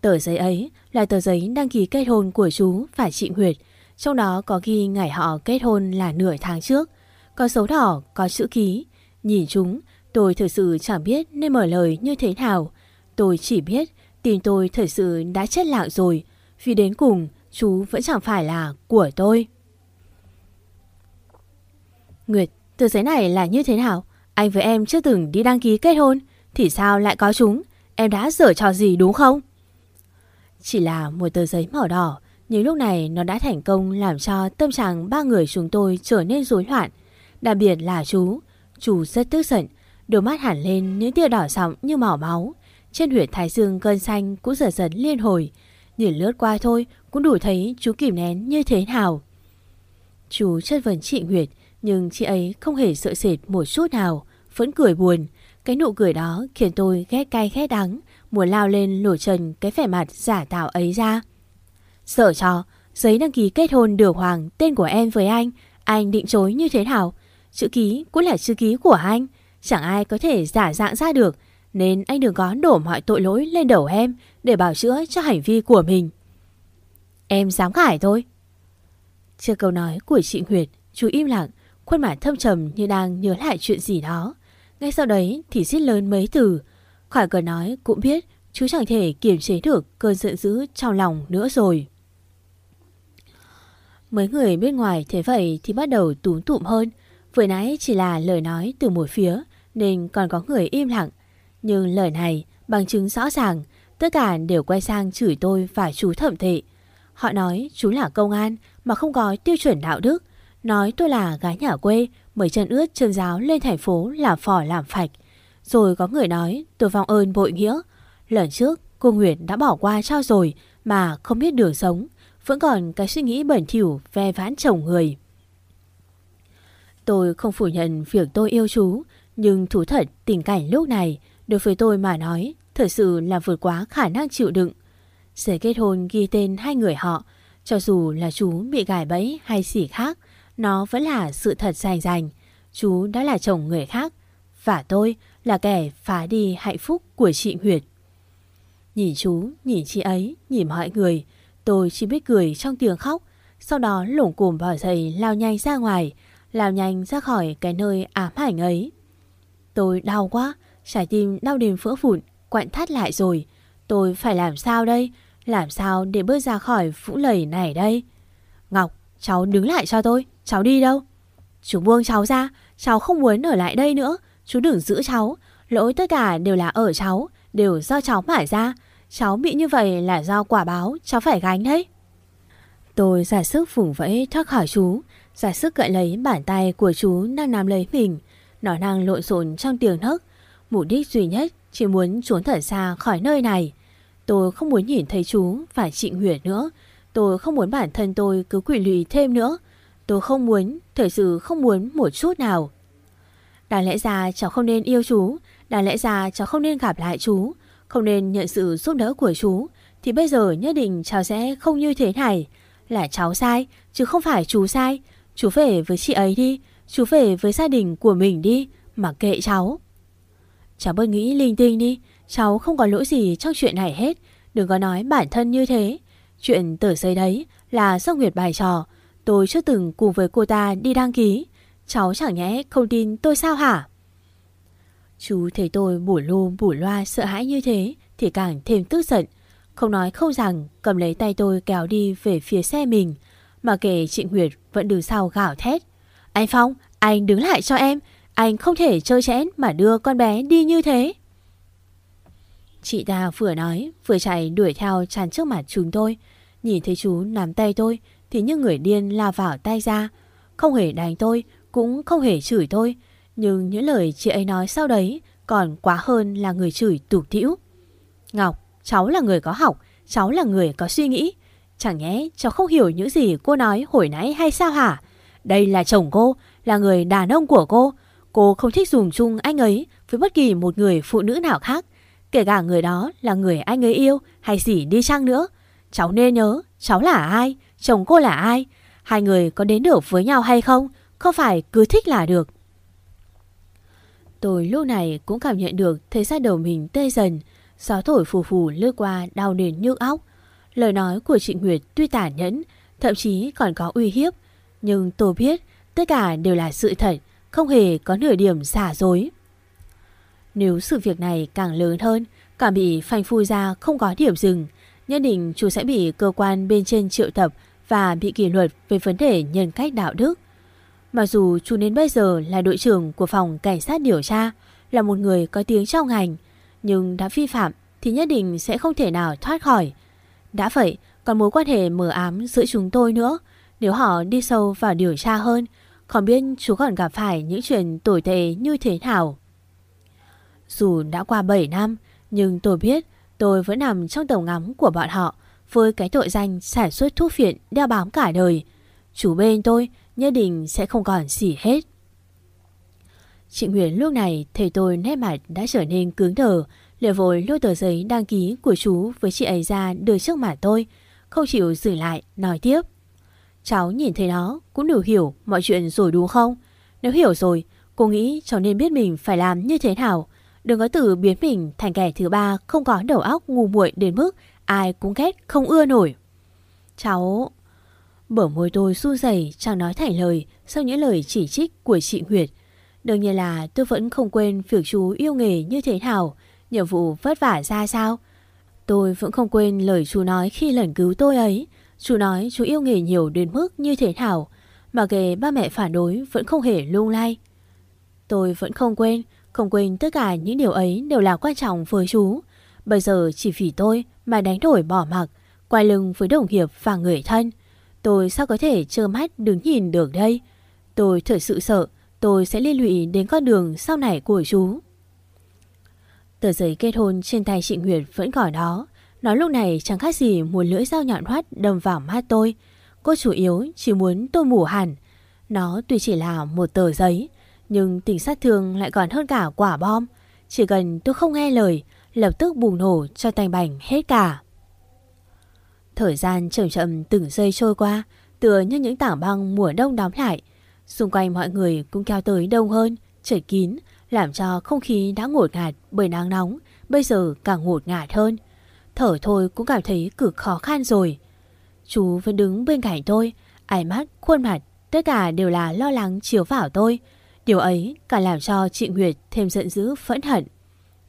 [SPEAKER 2] Tờ giấy ấy là tờ giấy đăng ký kết hôn của chú và chị Nguyệt, trong đó có ghi ngày họ kết hôn là nửa tháng trước, có dấu đỏ, có chữ ký. Nhìn chúng, tôi thực sự chẳng biết nên mở lời như thế nào. Tôi chỉ biết tim tôi thật sự đã chết lặng rồi, vì đến cùng chú vẫn chẳng phải là của tôi. Nguyệt, tờ giấy này là như thế nào? Anh với em chưa từng đi đăng ký kết hôn, thì sao lại có chúng? Em đã dở trò gì đúng không? Chỉ là một tờ giấy màu đỏ, nhưng lúc này nó đã thành công làm cho tâm trạng ba người chúng tôi trở nên rối loạn. Đặc biệt là chú, chú rất tức giận, đôi mắt hẳn lên những tia đỏ sọng như mỏ máu. Trên huyệt thái dương cơn xanh cũng dần dần liên hồi. Nhìn lướt qua thôi cũng đủ thấy chú kìm nén như thế nào. Chú chất vấn chị Nguyệt, nhưng chị ấy không hề sợ sệt một chút nào, vẫn cười buồn. Cái nụ cười đó khiến tôi ghét cay ghét đắng, muốn lao lên lổ trần cái vẻ mặt giả tạo ấy ra. Sợ cho, giấy đăng ký kết hôn được hoàng tên của em với anh, anh định chối như thế nào? Chữ ký cũng là chữ ký của anh, chẳng ai có thể giả dạng ra được, nên anh đừng có đổ mọi tội lỗi lên đầu em để bảo chữa cho hành vi của mình. Em dám khải thôi. Chưa câu nói của chị Nguyệt, chú im lặng, khuôn mặt thâm trầm như đang nhớ lại chuyện gì đó. Ngay sau đấy thì xít lớn mấy từ. Khỏi cần nói cũng biết chú chẳng thể kiềm chế được cơn giận dữ trong lòng nữa rồi. Mấy người bên ngoài thế vậy thì bắt đầu túm tụm hơn. Vừa nãy chỉ là lời nói từ một phía nên còn có người im lặng. Nhưng lời này bằng chứng rõ ràng, tất cả đều quay sang chửi tôi và chú thẩm thị Họ nói chú là công an mà không có tiêu chuẩn đạo đức. Nói tôi là gái nhà quê, mới chân ướt chân giáo lên thành phố là phỏ làm phạch. Rồi có người nói tôi vong ơn bội nghĩa. Lần trước cô Nguyệt đã bỏ qua cho rồi mà không biết đường sống. Vẫn còn cái suy nghĩ bẩn thỉu ve vãn chồng người. Tôi không phủ nhận việc tôi yêu chú, nhưng thú thật tình cảnh lúc này đối với tôi mà nói thật sự là vượt quá khả năng chịu đựng. Giấy kết hôn ghi tên hai người họ, cho dù là chú bị gài bẫy hay gì khác, nó vẫn là sự thật rành rành. Chú đã là chồng người khác, và tôi là kẻ phá đi hạnh phúc của chị Huyệt. Nhìn chú, nhìn chị ấy, nhìn mọi người, tôi chỉ biết cười trong tiếng khóc, sau đó lủng cùm bỏ giày lao nhanh ra ngoài, lao nhanh ra khỏi cái nơi ám ảnh ấy. Tôi đau quá, trái tim đau đến vỡ vụn, quặn thắt lại rồi. Tôi phải làm sao đây? Làm sao để bước ra khỏi vũng lầy này đây? Ngọc, cháu đứng lại cho tôi. Cháu đi đâu? Chú buông cháu ra. Cháu không muốn ở lại đây nữa. Chú đừng giữ cháu. Lỗi tất cả đều là ở cháu. Đều do cháu mà ra. Cháu bị như vậy là do quả báo. Cháu phải gánh đấy. Tôi giả sức vùng vẫy thoát khỏi chú. Giả sức gợi lấy bàn tay của chú đang nắm lấy mình. Nó đang lộn xộn trong tiếng nấc. Mục đích duy nhất chỉ muốn trốn thật xa khỏi nơi này. Tôi không muốn nhìn thấy chú phải chị huyệt nữa. Tôi không muốn bản thân tôi cứ quỷ lụy thêm nữa. Tôi không muốn, thật sự không muốn một chút nào. Đáng lẽ ra cháu không nên yêu chú. Đáng lẽ ra cháu không nên gặp lại chú. Không nên nhận sự giúp đỡ của chú. Thì bây giờ nhất định cháu sẽ không như thế này. Là cháu sai, chứ không phải chú sai. Chú về với chị ấy đi. Chú về với gia đình của mình đi. Mà kệ cháu. Cháu bớt nghĩ linh tinh đi. Cháu không có lỗi gì trong chuyện này hết. Đừng có nói bản thân như thế. Chuyện tờ giấy đấy là do Nguyệt bài trò. Tôi chưa từng cùng với cô ta đi đăng ký. Cháu chẳng nhẽ không tin tôi sao hả? Chú thấy tôi bủ lô bủ loa sợ hãi như thế thì càng thêm tức giận. Không nói không rằng, cầm lấy tay tôi kéo đi về phía xe mình. Mà kể chị Nguyệt vẫn đứng sau gào thét. Anh Phong, anh đứng lại cho em. Anh không thể chơi chẽn mà đưa con bé đi như thế. Chị ta vừa nói vừa chạy đuổi theo tràn trước mặt chúng tôi. Nhìn thấy chú nắm tay tôi thì như người điên lao vào tay ra. Không hề đánh tôi, cũng không hề chửi tôi. Nhưng những lời chị ấy nói sau đấy còn quá hơn là người chửi tục tĩu. Ngọc, cháu là người có học, cháu là người có suy nghĩ. Chẳng nhẽ cháu không hiểu những gì cô nói hồi nãy hay sao hả? Đây là chồng cô, là người đàn ông của cô. Cô không thích dùng chung anh ấy với bất kỳ một người phụ nữ nào khác. Kể cả người đó là người anh ấy yêu hay gì đi chăng nữa. Cháu nên nhớ cháu là ai, chồng cô là ai. Hai người có đến được với nhau hay không, không phải cứ thích là được. Tôi lúc này cũng cảm nhận được thấy ra đầu mình tê dần. Gió thổi phù phù lướt qua đau đến nhức óc. Lời nói của chị Nguyệt tuy tàn nhẫn, thậm chí còn có uy hiếp. Nhưng tôi biết tất cả đều là sự thật, không hề có nửa điểm giả dối. Nếu sự việc này càng lớn hơn, càng bị phanh phui ra không có điểm dừng, nhất định chú sẽ bị cơ quan bên trên triệu tập và bị kỷ luật về vấn đề nhân cách đạo đức. Mặc dù chú đến bây giờ là đội trưởng của phòng cảnh sát điều tra, là một người có tiếng trong ngành, nhưng đã vi phạm thì nhất định sẽ không thể nào thoát khỏi. Đã vậy, còn mối quan hệ mờ ám giữa chúng tôi nữa, nếu họ đi sâu vào điều tra hơn, không biết chú còn gặp phải những chuyện tồi tệ như thế nào. Dù đã qua 7 năm, nhưng tôi biết tôi vẫn nằm trong tầm ngắm của bọn họ với cái tội danh sản xuất thuốc phiện đeo bám cả đời. Chú bên tôi nhất định sẽ không còn gì hết. Chị Nguyễn lúc này thấy tôi nét mặt đã trở nên cứng đờ, liền vội lôi tờ giấy đăng ký của chú với chị ấy ra đưa trước mặt tôi, không chịu giữ lại, nói tiếp. Cháu nhìn thấy nó cũng đủ hiểu mọi chuyện rồi đúng không? Nếu hiểu rồi, cô nghĩ cháu nên biết mình phải làm như thế nào. Đừng có tự biến mình thành kẻ thứ ba không có đầu óc ngu muội đến mức ai cũng ghét không ưa nổi. Cháu... Bở môi tôi su dày chẳng nói thành lời sau những lời chỉ trích của chị Nguyệt. Đương nhiên là tôi vẫn không quên việc chú yêu nghề như thế nào, nhiệm vụ vất vả ra sao. Tôi vẫn không quên lời chú nói khi lần cứu tôi ấy. Chú nói chú yêu nghề nhiều đến mức như thế nào, mà kể ba mẹ phản đối vẫn không hề lung lay. Tôi vẫn không quên, không quên tất cả những điều ấy đều là quan trọng với chú. Bây giờ chỉ vì tôi mà đánh đổi bỏ mặc, quay lưng với đồng nghiệp và người thân. Tôi sao có thể trơ mắt đứng nhìn được đây? Tôi thật sự sợ tôi sẽ liên lụy đến con đường sau này của chú. Tờ giấy kết hôn trên tay chị Nguyệt vẫn còn đó. Nó lúc này chẳng khác gì một lưỡi dao nhọn hoắt đâm vào mắt tôi. Cô chủ yếu chỉ muốn tôi mù hẳn. Nó tuy chỉ là một tờ giấy, nhưng tình sát thương lại còn hơn cả quả bom. Chỉ cần tôi không nghe lời, lập tức bùng nổ cho tành bành hết cả. Thời gian chậm chậm từng giây trôi qua, tựa như những tảng băng mùa đông đóng lại. Xung quanh mọi người cũng kéo tới đông hơn, trời kín, làm cho không khí đã ngột ngạt bởi nắng nóng, bây giờ càng ngột ngạt hơn. Thở thôi cũng cảm thấy cực khó khăn rồi. Chú vẫn đứng bên cạnh tôi, ánh mắt, khuôn mặt, tất cả đều là lo lắng chiếu vào tôi. Điều ấy càng làm cho chị Nguyệt thêm giận dữ phẫn hận.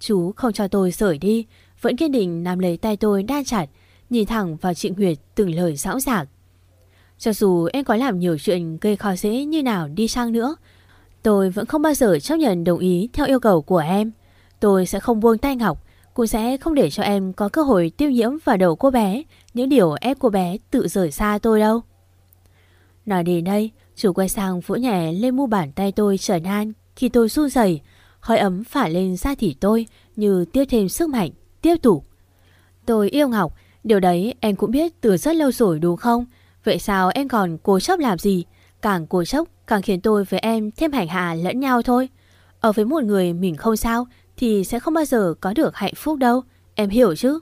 [SPEAKER 2] Chú không cho tôi rời đi, vẫn kiên định nắm lấy tay tôi đan chặt, nhìn thẳng vào chị Nguyệt từng lời rõ ràng. Cho dù em có làm nhiều chuyện gây khó dễ như nào đi chăng nữa, tôi vẫn không bao giờ chấp nhận đồng ý theo yêu cầu của em. Tôi sẽ không buông tay Ngọc, cô sẽ không để cho em có cơ hội tiêu nhiễm vào đầu cô bé những điều ép cô bé tự rời xa tôi đâu. Nói đến đây, chủ quay sang vỗ nhẹ lên mu bàn tay tôi trở nan khi tôi run rẩy, hơi ấm phả lên da thịt tôi như tiếp thêm sức mạnh, tiếp tục. Tôi yêu Ngọc, điều đấy em cũng biết từ rất lâu rồi đúng không? Vậy sao em còn cố chấp làm gì? Càng cố chấp càng khiến tôi với em thêm hành hạ lẫn nhau thôi. Ở với một người mình không sao thì sẽ không bao giờ có được hạnh phúc đâu. Em hiểu chứ?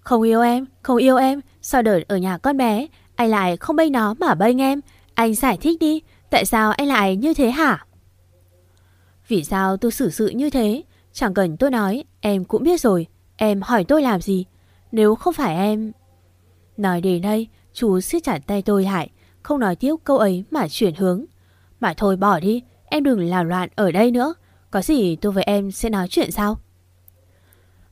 [SPEAKER 2] Không yêu em, không yêu em. Sao đợt ở nhà con bé, anh lại không bênh nó mà bênh em. Anh giải thích đi, tại sao anh lại như thế hả? Vì sao tôi xử sự như thế? Chẳng cần tôi nói, em cũng biết rồi. Em hỏi tôi làm gì? Nếu không phải em... Nói đến đây, chú siết chặt tay tôi lại, không nói tiếp câu ấy mà chuyển hướng. Mà thôi bỏ đi, em đừng làm loạn ở đây nữa. Có gì tôi với em sẽ nói chuyện sao?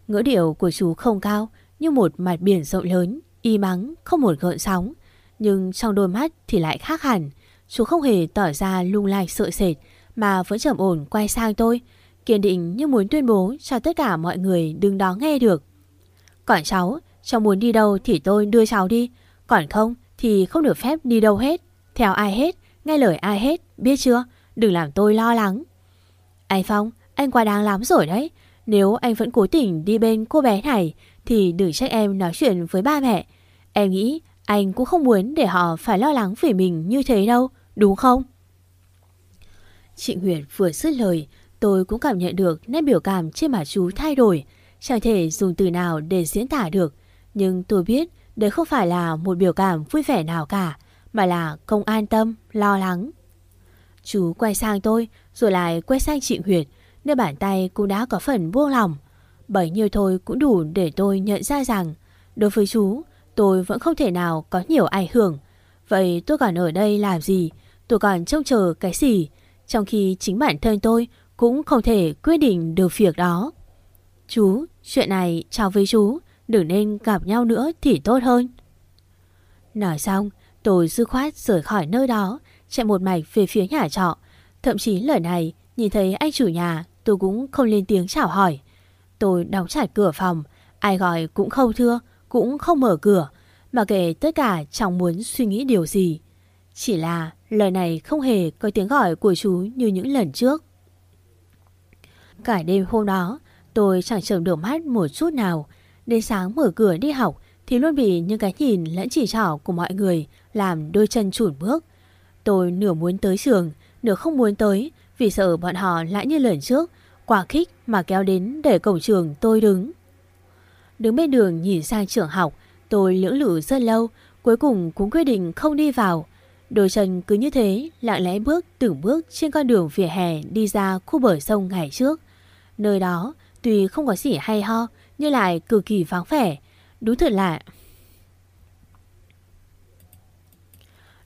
[SPEAKER 2] Ngữ điệu của chú không cao, như một mặt biển rộng lớn, y mắng, không một gợn sóng. Nhưng trong đôi mắt thì lại khác hẳn. Chú không hề tỏ ra lung lay sợ sệt, mà vẫn trầm ổn quay sang tôi, kiên định như muốn tuyên bố cho tất cả mọi người đừng đó nghe được. Còn cháu, cháu muốn đi đâu thì tôi đưa cháu đi, còn không thì không được phép đi đâu hết, theo ai hết, nghe lời ai hết, biết chưa? Đừng làm tôi lo lắng. Anh Phong, anh quá đáng lắm rồi đấy. Nếu anh vẫn cố tình đi bên cô bé này thì đừng trách em nói chuyện với ba mẹ. Em nghĩ anh cũng không muốn để họ phải lo lắng về mình như thế đâu, đúng không? Chị Nguyệt vừa dứt lời, tôi cũng cảm nhận được nét biểu cảm trên mặt chú thay đổi. Chẳng thể dùng từ nào để diễn tả được. Nhưng tôi biết đây không phải là một biểu cảm vui vẻ nào cả, mà là không an tâm, lo lắng. Chú quay sang tôi, rồi lại quay sang chị Huyền nơi bàn tay cũng đã có phần buông lòng. Bấy nhiêu thôi cũng đủ để tôi nhận ra rằng, đối với chú, tôi vẫn không thể nào có nhiều ảnh hưởng. Vậy tôi còn ở đây làm gì? Tôi còn trông chờ cái gì? Trong khi chính bản thân tôi cũng không thể quyết định được việc đó. Chú, chuyện này chào với chú, đừng nên gặp nhau nữa thì tốt hơn. Nói xong, tôi dư khoát rời khỏi nơi đó, chạy một mạch về phía nhà trọ. Thậm chí lời này, nhìn thấy anh chủ nhà, tôi cũng không lên tiếng chào hỏi. Tôi đóng chặt cửa phòng, ai gọi cũng không thưa, cũng không mở cửa, mà kể tất cả chẳng muốn suy nghĩ điều gì. Chỉ là lời này không hề có tiếng gọi của chú như những lần trước. Cả đêm hôm đó, tôi chẳng chợm được mắt một chút nào. Đến sáng mở cửa đi học thì luôn bị những cái nhìn lẫn chỉ trỏ của mọi người làm đôi chân chủn bước. Tôi nửa muốn tới trường, nửa không muốn tới vì sợ bọn họ lại như lần trước, quả khích mà kéo đến để cổng trường tôi đứng. Đứng bên đường nhìn sang trường học, tôi lưỡng lự rất lâu, cuối cùng cũng quyết định không đi vào. Đôi chân cứ như thế, lặng lẽ bước từng bước trên con đường vỉa hè đi ra khu bờ sông ngày trước. Nơi đó, tuy không có gì hay ho, nhưng lại cực kỳ vắng vẻ. Đúng thật lạ.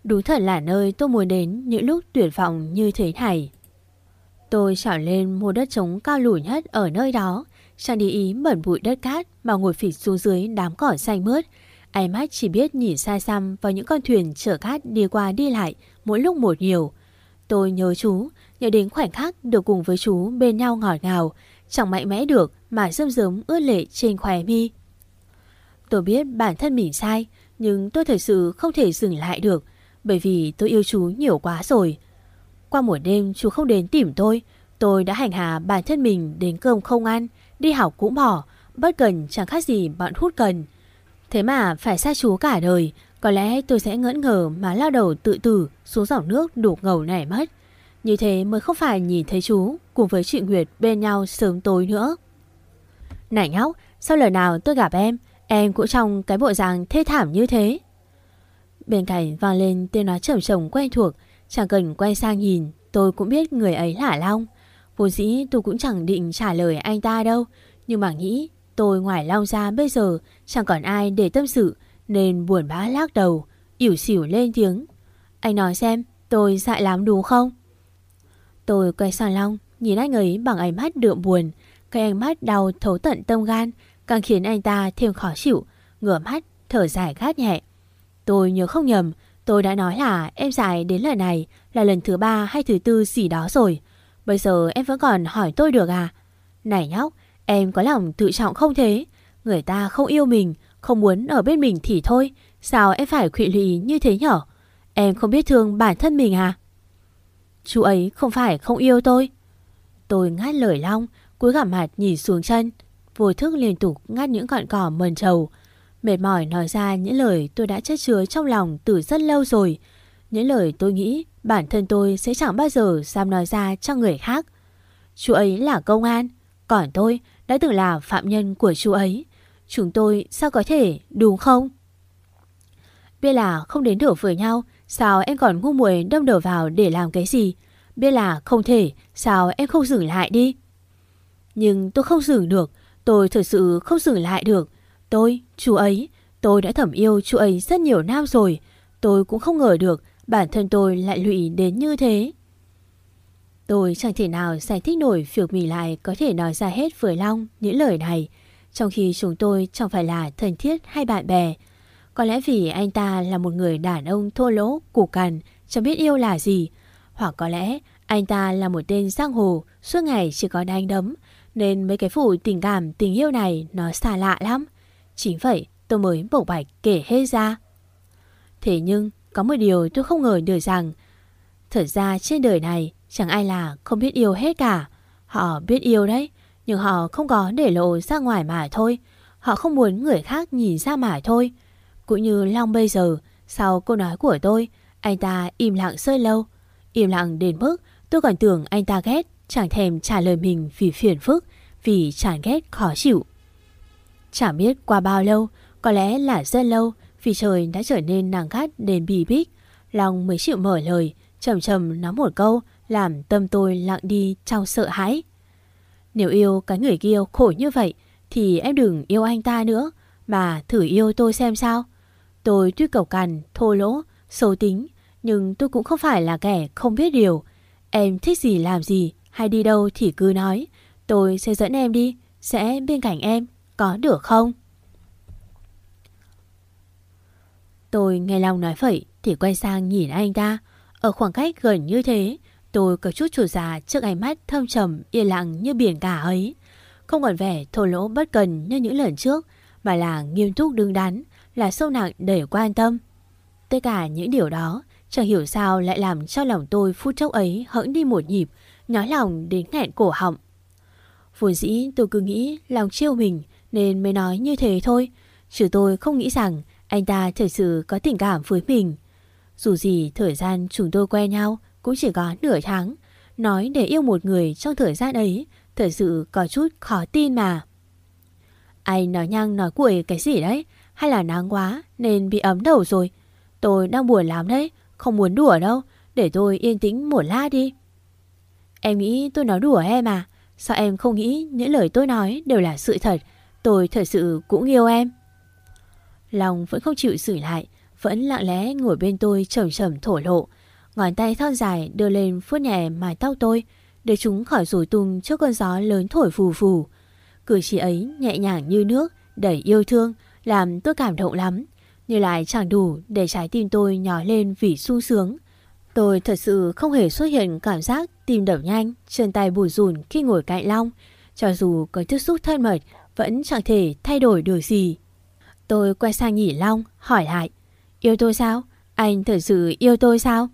[SPEAKER 2] Đúng thật là nơi tôi muốn đến những lúc tuyệt vọng như thế này. Tôi trảo lên một đất trống cao lủi nhất ở nơi đó, chẳng đi ý bẩn bụi đất cát mà ngồi phịch xuống dưới đám cỏ xanh mướt. Ánh mắt chỉ biết nhìn xa xăm vào những con thuyền chở cát đi qua đi lại mỗi lúc một nhiều. Tôi nhớ chú, nhớ đến khoảnh khắc được cùng với chú bên nhau ngọt ngào, chẳng mạnh mẽ được mà rơm rớm ướt lệ trên khóe mi. Tôi biết bản thân mình sai, nhưng tôi thật sự không thể dừng lại được, bởi vì tôi yêu chú nhiều quá rồi. Qua một đêm chú không đến tìm tôi, tôi đã hành hạ bản thân mình đến cơm không ăn, đi học cũng bỏ, bất cần chẳng khác gì bọn hút cần. Thế mà phải xa chú cả đời, có lẽ tôi sẽ ngỡ ngờ mà lao đầu tự tử xuống dòng nước đục ngầu này mất. Như thế mới không phải nhìn thấy chú cùng với chị Nguyệt bên nhau sớm tối nữa. Này nhóc, sau lần nào tôi gặp em, em cũng trong cái bộ dạng thê thảm như thế. Bên cạnh vang lên tiếng nói trầm trầm quen thuộc, chẳng cần quay sang nhìn, tôi cũng biết người ấy là Long. Vốn dĩ tôi cũng chẳng định trả lời anh ta đâu, nhưng mà nghĩ tôi ngoài Long ra bây giờ chẳng còn ai để tâm sự, nên buồn bã lắc đầu, ỉu xỉu lên tiếng. Anh nói xem, tôi dại lắm đúng không? Tôi quay sang Long, nhìn anh ấy bằng ánh mắt đượm buồn, cái ánh mắt đau thấu tận tâm gan, càng khiến anh ta thêm khó chịu, ngửa mắt, thở dài gắt nhẹ. Tôi nhớ không nhầm, tôi đã nói là em dài đến lần này là lần thứ ba hay thứ tư gì đó rồi. Bây giờ em vẫn còn hỏi tôi được à? Này nhóc, em có lòng tự trọng không thế? Người ta không yêu mình, không muốn ở bên mình thì thôi. Sao em phải khụy lụy như thế nhở? Em không biết thương bản thân mình à? Chú ấy không phải không yêu tôi. Tôi ngắt lời Long, cúi gằm mặt nhìn xuống chân. Vô thức liên tục ngắt những cọn cỏ mờn trầu. Mệt mỏi nói ra những lời tôi đã chất chứa trong lòng từ rất lâu rồi. Những lời tôi nghĩ bản thân tôi sẽ chẳng bao giờ dám nói ra cho người khác. Chú ấy là công an, còn tôi đã từng là phạm nhân của chú ấy. Chúng tôi sao có thể, đúng không? Biết là không đến được với nhau, sao em còn ngu muội đâm đầu vào để làm cái gì? Biết là không thể, sao em không dừng lại đi? Nhưng tôi không dừng được, tôi thật sự không dừng lại được. Tôi, chú ấy, tôi đã thẩm yêu chú ấy rất nhiều năm rồi. Tôi cũng không ngờ được bản thân tôi lại lụy đến như thế. Tôi chẳng thể nào giải thích nổi việc mình lại có thể nói ra hết với Long những lời này, trong khi chúng tôi chẳng phải là thân thiết hay bạn bè. Có lẽ vì anh ta là một người đàn ông thô lỗ, củ cằn, chẳng biết yêu là gì. Hoặc có lẽ anh ta là một tên giang hồ, suốt ngày chỉ có đánh đấm, nên mấy cái phủ tình cảm, tình yêu này nó xa lạ lắm. Chính vậy tôi mới bộc bạch kể hết ra. Thế nhưng có một điều tôi không ngờ được rằng, Thật ra trên đời này chẳng ai là không biết yêu hết cả. Họ biết yêu đấy, Nhưng họ không có để lộ ra ngoài mà thôi. Họ không muốn người khác nhìn ra mà thôi. Cũng như Long bây giờ, Sau câu nói của tôi, Anh ta im lặng rơi lâu. Im lặng đến mức tôi còn tưởng anh ta ghét, Chẳng thèm trả lời mình vì phiền phức, Vì chán ghét khó chịu. Chẳng biết qua bao lâu Có lẽ là rất lâu Vì trời đã trở nên nàng gắt đến bì bích lòng mới chịu mở lời Chầm chầm nói một câu Làm tâm tôi lặng đi trong sợ hãi. Nếu yêu cái người kia khổ như vậy Thì em đừng yêu anh ta nữa Mà thử yêu tôi xem sao. Tôi tuy cầu cằn, thô lỗ, xấu tính Nhưng tôi cũng không phải là kẻ không biết điều. Em thích gì làm gì Hay đi đâu thì cứ nói. Tôi sẽ dẫn em đi Sẽ bên cạnh em. Có được không? Tôi nghe Long nói vậy thì quay sang nhìn anh ta. Ở khoảng cách gần như thế, tôi có chút chủ già dạ trước ánh mắt thâm trầm yên lặng như biển cả ấy. Không còn vẻ thô lỗ bất cần như những lần trước, mà là nghiêm túc đứng đắn, là sâu nặng đầy quan tâm. Tất cả những điều đó chẳng hiểu sao lại làm cho lòng tôi phút chốc ấy hững đi một nhịp, nhói lòng đến nghẹn cổ họng. Vốn dĩ tôi cứ nghĩ lòng chiêu mình nên mới nói như thế thôi, chứ tôi không nghĩ rằng anh ta thật sự có tình cảm với mình. Dù gì thời gian chúng tôi quen nhau cũng chỉ có nửa tháng. Nói để yêu một người trong thời gian ấy thật sự có chút khó tin mà. Anh nói nhăng nói cuội cái gì đấy? Hay là nắng quá nên bị ấm đầu rồi? Tôi đang buồn lắm đấy, không muốn đùa đâu. Để tôi yên tĩnh một lát đi. Em nghĩ tôi nói đùa em à? Sao em không nghĩ những lời tôi nói đều là sự thật? Tôi thật sự cũng yêu em. Long vẫn không chịu xử lại vẫn lặng lẽ ngồi bên tôi chầm chầm thổ lộ. Ngón tay thon dài đưa lên phút nhẹ mái tóc tôi để chúng khỏi rủi tung trước cơn gió lớn thổi phù phù. Cử chỉ ấy nhẹ nhàng như nước, đầy yêu thương, làm tôi cảm động lắm. Nhưng lại chẳng đủ để trái tim tôi nhỏ lên vì sung sướng. Tôi thật sự không hề xuất hiện cảm giác tim đập nhanh, chân tay bùn rùn khi ngồi cạnh Long. Cho dù có tiếp xúc thân mật, vẫn chẳng thể thay đổi được gì. Tôi quay sang nhỉ Long, hỏi lại. Yêu tôi sao? Anh thật sự yêu tôi sao?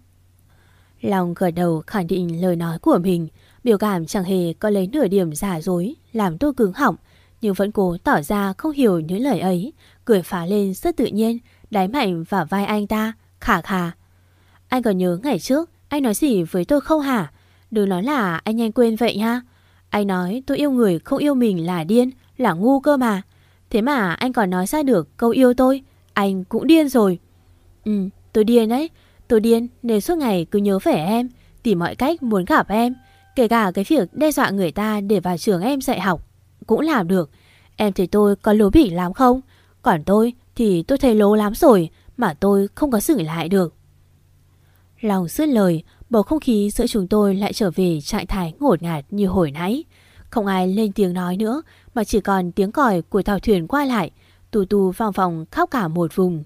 [SPEAKER 2] Long gật đầu khẳng định lời nói của mình. Biểu cảm chẳng hề có lấy nửa điểm giả dối, làm tôi cứng họng. Nhưng vẫn cố tỏ ra không hiểu những lời ấy. Cười phá lên rất tự nhiên, đáy mạnh vào vai anh ta, khả khà. Anh còn nhớ ngày trước, anh nói gì với tôi không hả? Đừng nói là anh nhanh quên vậy ha. Anh nói tôi yêu người không yêu mình là điên, là ngu cơ mà. Thế mà anh còn nói ra được câu yêu tôi, anh cũng điên rồi. Ừ, tôi điên đấy. Tôi điên nên suốt ngày cứ nhớ về em, tìm mọi cách muốn gặp em. Kể cả cái việc đe dọa người ta để vào trường em dạy học, cũng làm được. Em thấy tôi có lố bỉ lắm không? Còn tôi thì tôi thấy lố lắm rồi mà tôi không có xử lại được. Lòng dứt lời, bầu không khí giữa chúng tôi lại trở về trạng thái ngột ngạt như hồi nãy. Không ai lên tiếng nói nữa mà chỉ còn tiếng còi của tàu thuyền qua lại, tù tù vòng vòng khóc cả một vùng.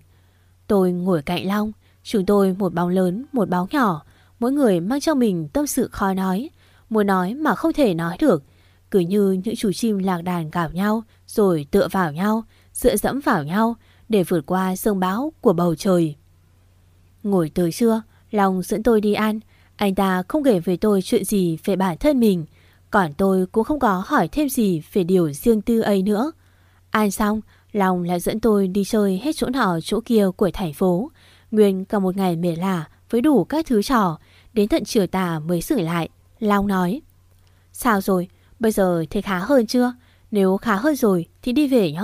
[SPEAKER 2] Tôi ngồi cạnh Long, chúng tôi một bóng lớn, một bóng nhỏ, mỗi người mang cho mình tâm sự khó nói, muốn nói mà không thể nói được. Cứ như những chú chim lạc đàn gào nhau rồi tựa vào nhau, dựa dẫm vào nhau để vượt qua sương bão của bầu trời. Ngồi tới trưa, Long dẫn tôi đi ăn, anh ta không kể về tôi chuyện gì về bản thân mình, còn tôi cũng không có hỏi thêm gì về điều riêng tư ấy nữa. Ăn xong, Long lại dẫn tôi đi chơi hết chỗ nọ chỗ kia của thành phố. Nguyên cả một ngày mệt lạ với đủ các thứ trò, đến tận chiều tà mới xử lại. Long nói, Sao rồi, bây giờ thấy khá hơn chưa? Nếu khá hơn rồi thì đi về nhé.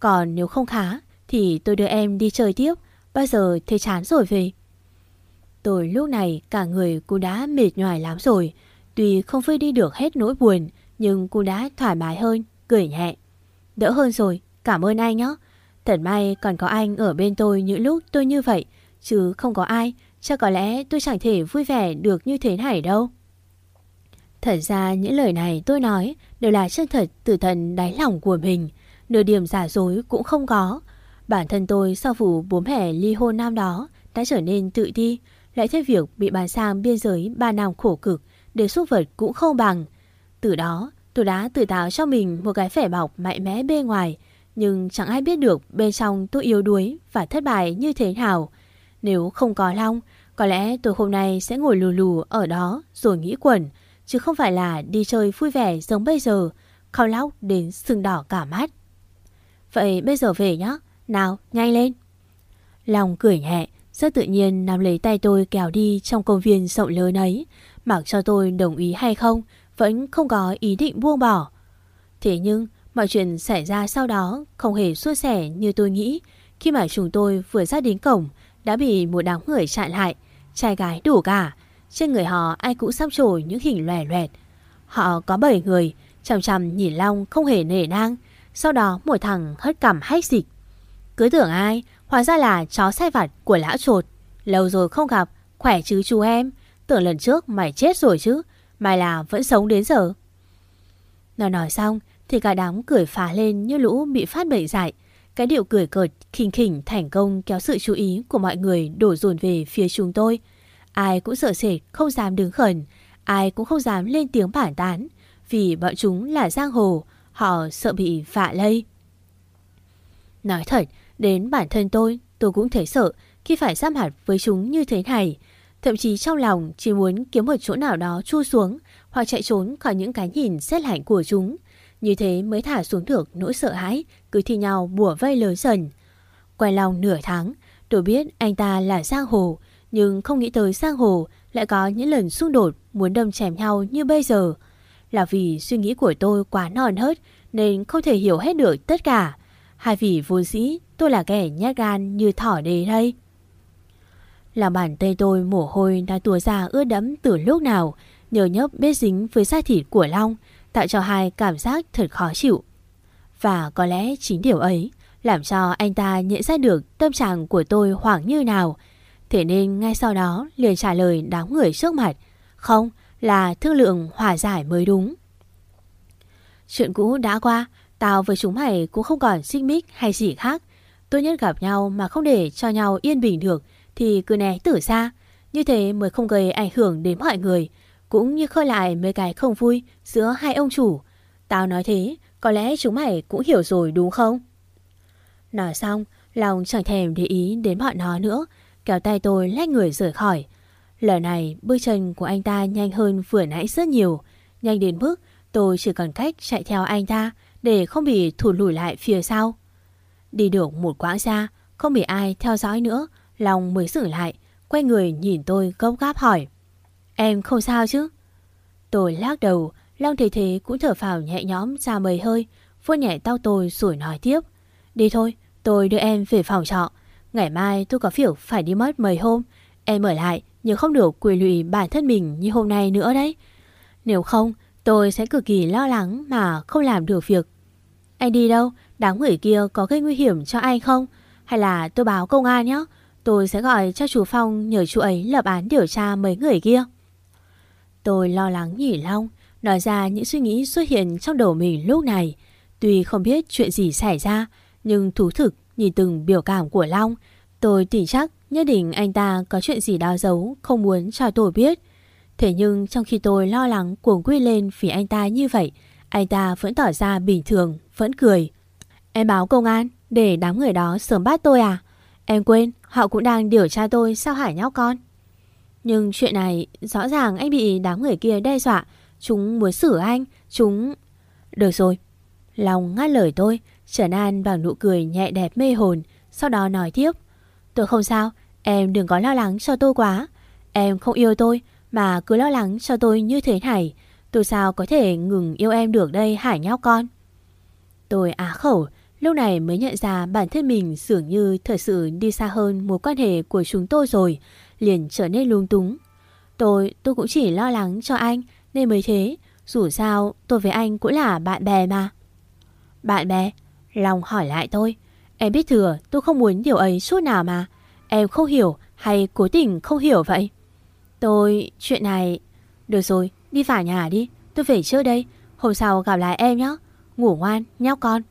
[SPEAKER 2] Còn nếu không khá thì tôi đưa em đi chơi tiếp. Bây giờ thấy chán rồi về. Tôi lúc này cả người cũng đã mệt nhoài lắm rồi. Tuy không vơi đi được hết nỗi buồn, nhưng cô đã thoải mái hơn, cười nhẹ. Đỡ hơn rồi, cảm ơn anh nhé. Thật may còn có anh ở bên tôi những lúc tôi như vậy, chứ không có ai, chắc có lẽ tôi chẳng thể vui vẻ được như thế này đâu. Thật ra những lời này tôi nói đều là chân thật từ thần đáy lòng của mình, nửa điểm giả dối cũng không có. Bản thân tôi sau vụ bố mẹ ly hôn năm đó đã trở nên tự ti, lại thêm việc bị bán sang biên giới ba năm khổ cực, để xúc vật cũng không bằng. Từ đó, tôi đã tự tạo cho mình một cái vẻ bọc mạnh mẽ bên ngoài, nhưng chẳng ai biết được bên trong tôi yếu đuối và thất bại như thế nào. Nếu không có Long, có lẽ tôi hôm nay sẽ ngồi lù lù ở đó rồi nghĩ quẩn, chứ không phải là đi chơi vui vẻ giống bây giờ, khao lóc đến sưng đỏ cả mắt. Vậy bây giờ về nhá, nào nhanh lên. Long cười nhẹ, rất tự nhiên nắm lấy tay tôi kéo đi trong công viên rộng lớn ấy, mặc cho tôi đồng ý hay không, vẫn không có ý định buông bỏ. Thế nhưng, mọi chuyện xảy ra sau đó không hề suôn sẻ như tôi nghĩ. Khi mà chúng tôi vừa ra đến cổng, đã bị một đám người chặn lại, trai gái đủ cả. Trên người họ ai cũng xăm trổi những hình lòe loẹt. Họ có 7 người, chằm chằm nhìn Long không hề nể nang. Sau đó một thằng hất cằm hách dịch. Cứ tưởng ai, hóa ra là chó sai vặt của lão trột. Lâu rồi không gặp, khỏe chứ chú em. Tưởng lần trước mày chết rồi chứ, Mày là vẫn sống đến giờ. Nó nói xong Thì cả đám cười phá lên như lũ bị phát bệnh dại. Cái điệu cười cợt, khinh khỉnh, thành công kéo sự chú ý của mọi người đổ dồn về phía chúng tôi. Ai cũng sợ sệt, không dám đứng khẩn, Ai cũng không dám lên tiếng bản tán, Vì bọn chúng là giang hồ, Họ sợ bị phạ lây. Nói thật, Đến bản thân tôi Tôi cũng thấy sợ Khi phải giam hạt với chúng như thế này Thậm chí trong lòng chỉ muốn kiếm một chỗ nào đó chui xuống hoặc chạy trốn khỏi những cái nhìn xét lạnh của chúng. Như thế mới thả xuống được nỗi sợ hãi, cứ thi nhau bùa vây lớn dần. Quay lòng nửa tháng, tôi biết anh ta là Giang Hồ, nhưng không nghĩ tới Giang Hồ lại có những lần xung đột muốn đâm chém nhau như bây giờ. Là vì suy nghĩ của tôi quá non hớt nên không thể hiểu hết được tất cả. Hay vì vô dĩ tôi là kẻ nhát gan như thỏ đề đây. Làm bàn tay tôi mồ hôi đã tùa ra ướt đẫm từ lúc nào, nhờ nhấp bết dính với da thịt của Long, tạo cho hai cảm giác thật khó chịu. Và có lẽ chính điều ấy làm cho anh ta nhận ra được tâm trạng của tôi hoảng như nào. Thế nên ngay sau đó liền trả lời đám người trước mặt. Không, là thương lượng hòa giải mới đúng. Chuyện cũ đã qua, tao với chúng mày cũng không còn xích mích hay gì khác. Tốt nhất gặp nhau mà không để cho nhau yên bình được thì cứ né tử xa. Như thế mới không gây ảnh hưởng đến mọi người, cũng như khơi lại mấy cái không vui giữa hai ông chủ. Tao nói thế, có lẽ chúng mày cũng hiểu rồi đúng không? Nói xong, lòng chẳng thèm để ý đến bọn nó nữa, kéo tay tôi lách người rời khỏi. Lần này, bước chân của anh ta nhanh hơn vừa nãy rất nhiều, nhanh đến mức tôi chỉ còn cách chạy theo anh ta để không bị thụt lùi lại phía sau. Đi được một quãng xa, không bị ai theo dõi nữa, Long mới xử lại, quay người nhìn tôi gốc gáp hỏi. Em không sao chứ? Tôi lắc đầu, Long thấy thế cũng thở phào nhẹ nhõm ra mời hơi, vuốt nhẹ tao tôi rồi nói tiếp. Đi thôi, tôi đưa em về phòng trọ. Ngày mai tôi có phiểu phải đi mất mấy hôm. Em ở lại nhưng không được quỳ lụy bản thân mình như hôm nay nữa đấy. Nếu không, tôi sẽ cực kỳ lo lắng mà không làm được việc. Anh đi đâu? Đám người kia có gây nguy hiểm cho anh không? Hay là tôi báo công an nhé? Tôi sẽ gọi cho chú Phong nhờ chú ấy lập án điều tra mấy người kia. Tôi lo lắng nhỉ Long, nói ra những suy nghĩ xuất hiện trong đầu mình lúc này. Tuy không biết chuyện gì xảy ra, nhưng thú thực nhìn từng biểu cảm của Long, tôi tin chắc nhất định anh ta có chuyện gì đó giấu không muốn cho tôi biết. Thế nhưng trong khi tôi lo lắng cuồng quy lên vì anh ta như vậy, anh ta vẫn tỏ ra bình thường, vẫn cười. Em báo công an để đám người đó sớm bắt tôi à? Em quên, họ cũng đang điều tra tôi sao hại nhóc con. Nhưng chuyện này rõ ràng anh bị đám người kia đe dọa. Chúng muốn xử anh, chúng... Được rồi. Lòng ngắt lời tôi, Trần An bằng nụ cười nhẹ đẹp mê hồn, sau đó nói tiếp. Tôi không sao, em đừng có lo lắng cho tôi quá. Em không yêu tôi, mà cứ lo lắng cho tôi như thế này. Tôi sao có thể ngừng yêu em được đây hải nhóc con? Tôi á khẩu, lúc này mới nhận ra bản thân mình dường như thật sự đi xa hơn mối quan hệ của chúng tôi rồi, liền trở nên lung túng. Tôi, tôi cũng chỉ lo lắng cho anh nên mới thế, dù sao tôi với anh cũng là bạn bè mà. Bạn bè? lòng hỏi lại tôi. Em biết thừa tôi không muốn điều ấy suốt nào mà. Em không hiểu hay cố tình không hiểu vậy? Tôi... chuyện này... Được rồi, đi vào nhà đi. Tôi về trước đây. Hôm sau gặp lại em nhé. Ngủ ngoan, nhóc con.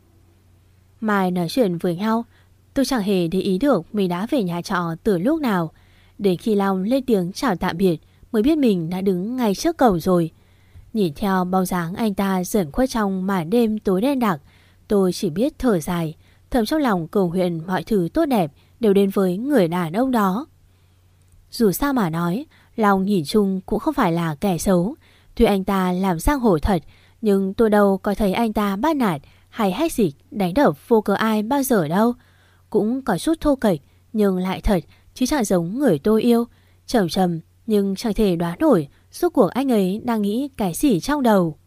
[SPEAKER 2] Mai nói chuyện với nhau. Tôi chẳng hề để ý được mình đã về nhà trọ từ lúc nào. Đến khi Long lên tiếng chào tạm biệt mới biết mình đã đứng ngay trước cổng rồi. Nhìn theo bóng dáng anh ta dần khuất trong màn đêm tối đen đặc, tôi chỉ biết thở dài, thầm trong lòng cầu nguyện mọi thứ tốt đẹp đều đến với người đàn ông đó. Dù sao mà nói, Long nhìn chung cũng không phải là kẻ xấu. Tuy anh ta làm sang hổ thật, nhưng tôi đâu có thấy anh ta bắt nạt hay hách dịch đánh đập vô cớ ai bao giờ đâu. Cũng có chút thô kệch, nhưng lại thật, chứ chẳng giống người tôi yêu. Trầm trầm, nhưng chẳng thể đoán nổi suốt cuộc anh ấy đang nghĩ cái gì trong đầu.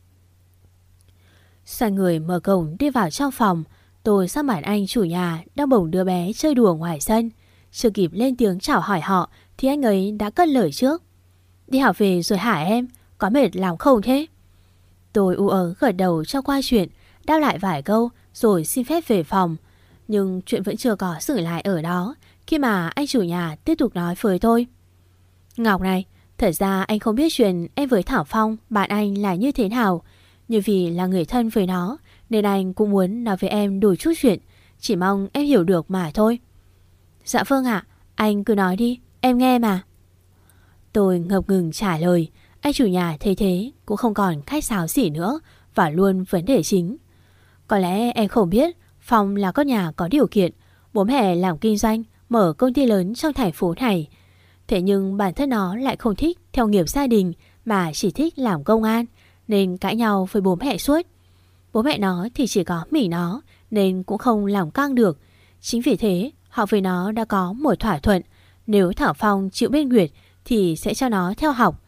[SPEAKER 2] Xoay người mở cổng đi vào trong phòng, tôi sát mặt anh chủ nhà đang bổng đứa bé chơi đùa ngoài sân. Chưa kịp lên tiếng chào hỏi họ thì anh ấy đã cất lời trước. Đi học về rồi hả em? Có mệt làm không thế? Tôi u ớ gật đầu cho qua chuyện, đáp lại vài câu rồi xin phép về phòng. Nhưng chuyện vẫn chưa có xử lại ở đó khi mà anh chủ nhà tiếp tục nói với tôi. Ngọc này, thật ra anh không biết chuyện em với Thảo Phong, bạn anh là như thế nào. Nhưng vì là người thân với nó, nên anh cũng muốn nói với em đủ chút chuyện. Chỉ mong em hiểu được mà thôi. Dạ vâng ạ, anh cứ nói đi, em nghe mà. Tôi ngập ngừng trả lời. Anh chủ nhà thấy thế cũng không còn khách sáo gì nữa và luôn vấn đề chính. Có lẽ em không biết Phong là con nhà có điều kiện, bố mẹ làm kinh doanh, mở công ty lớn trong thành phố này. Thế nhưng bản thân nó lại không thích theo nghiệp gia đình mà chỉ thích làm công an, nên cãi nhau với bố mẹ suốt. Bố mẹ nó thì chỉ có mình nó, nên cũng không làm căng được. Chính vì thế, họ với nó đã có một thỏa thuận. Nếu Thảo Phong chịu bên Nguyệt thì sẽ cho nó theo học.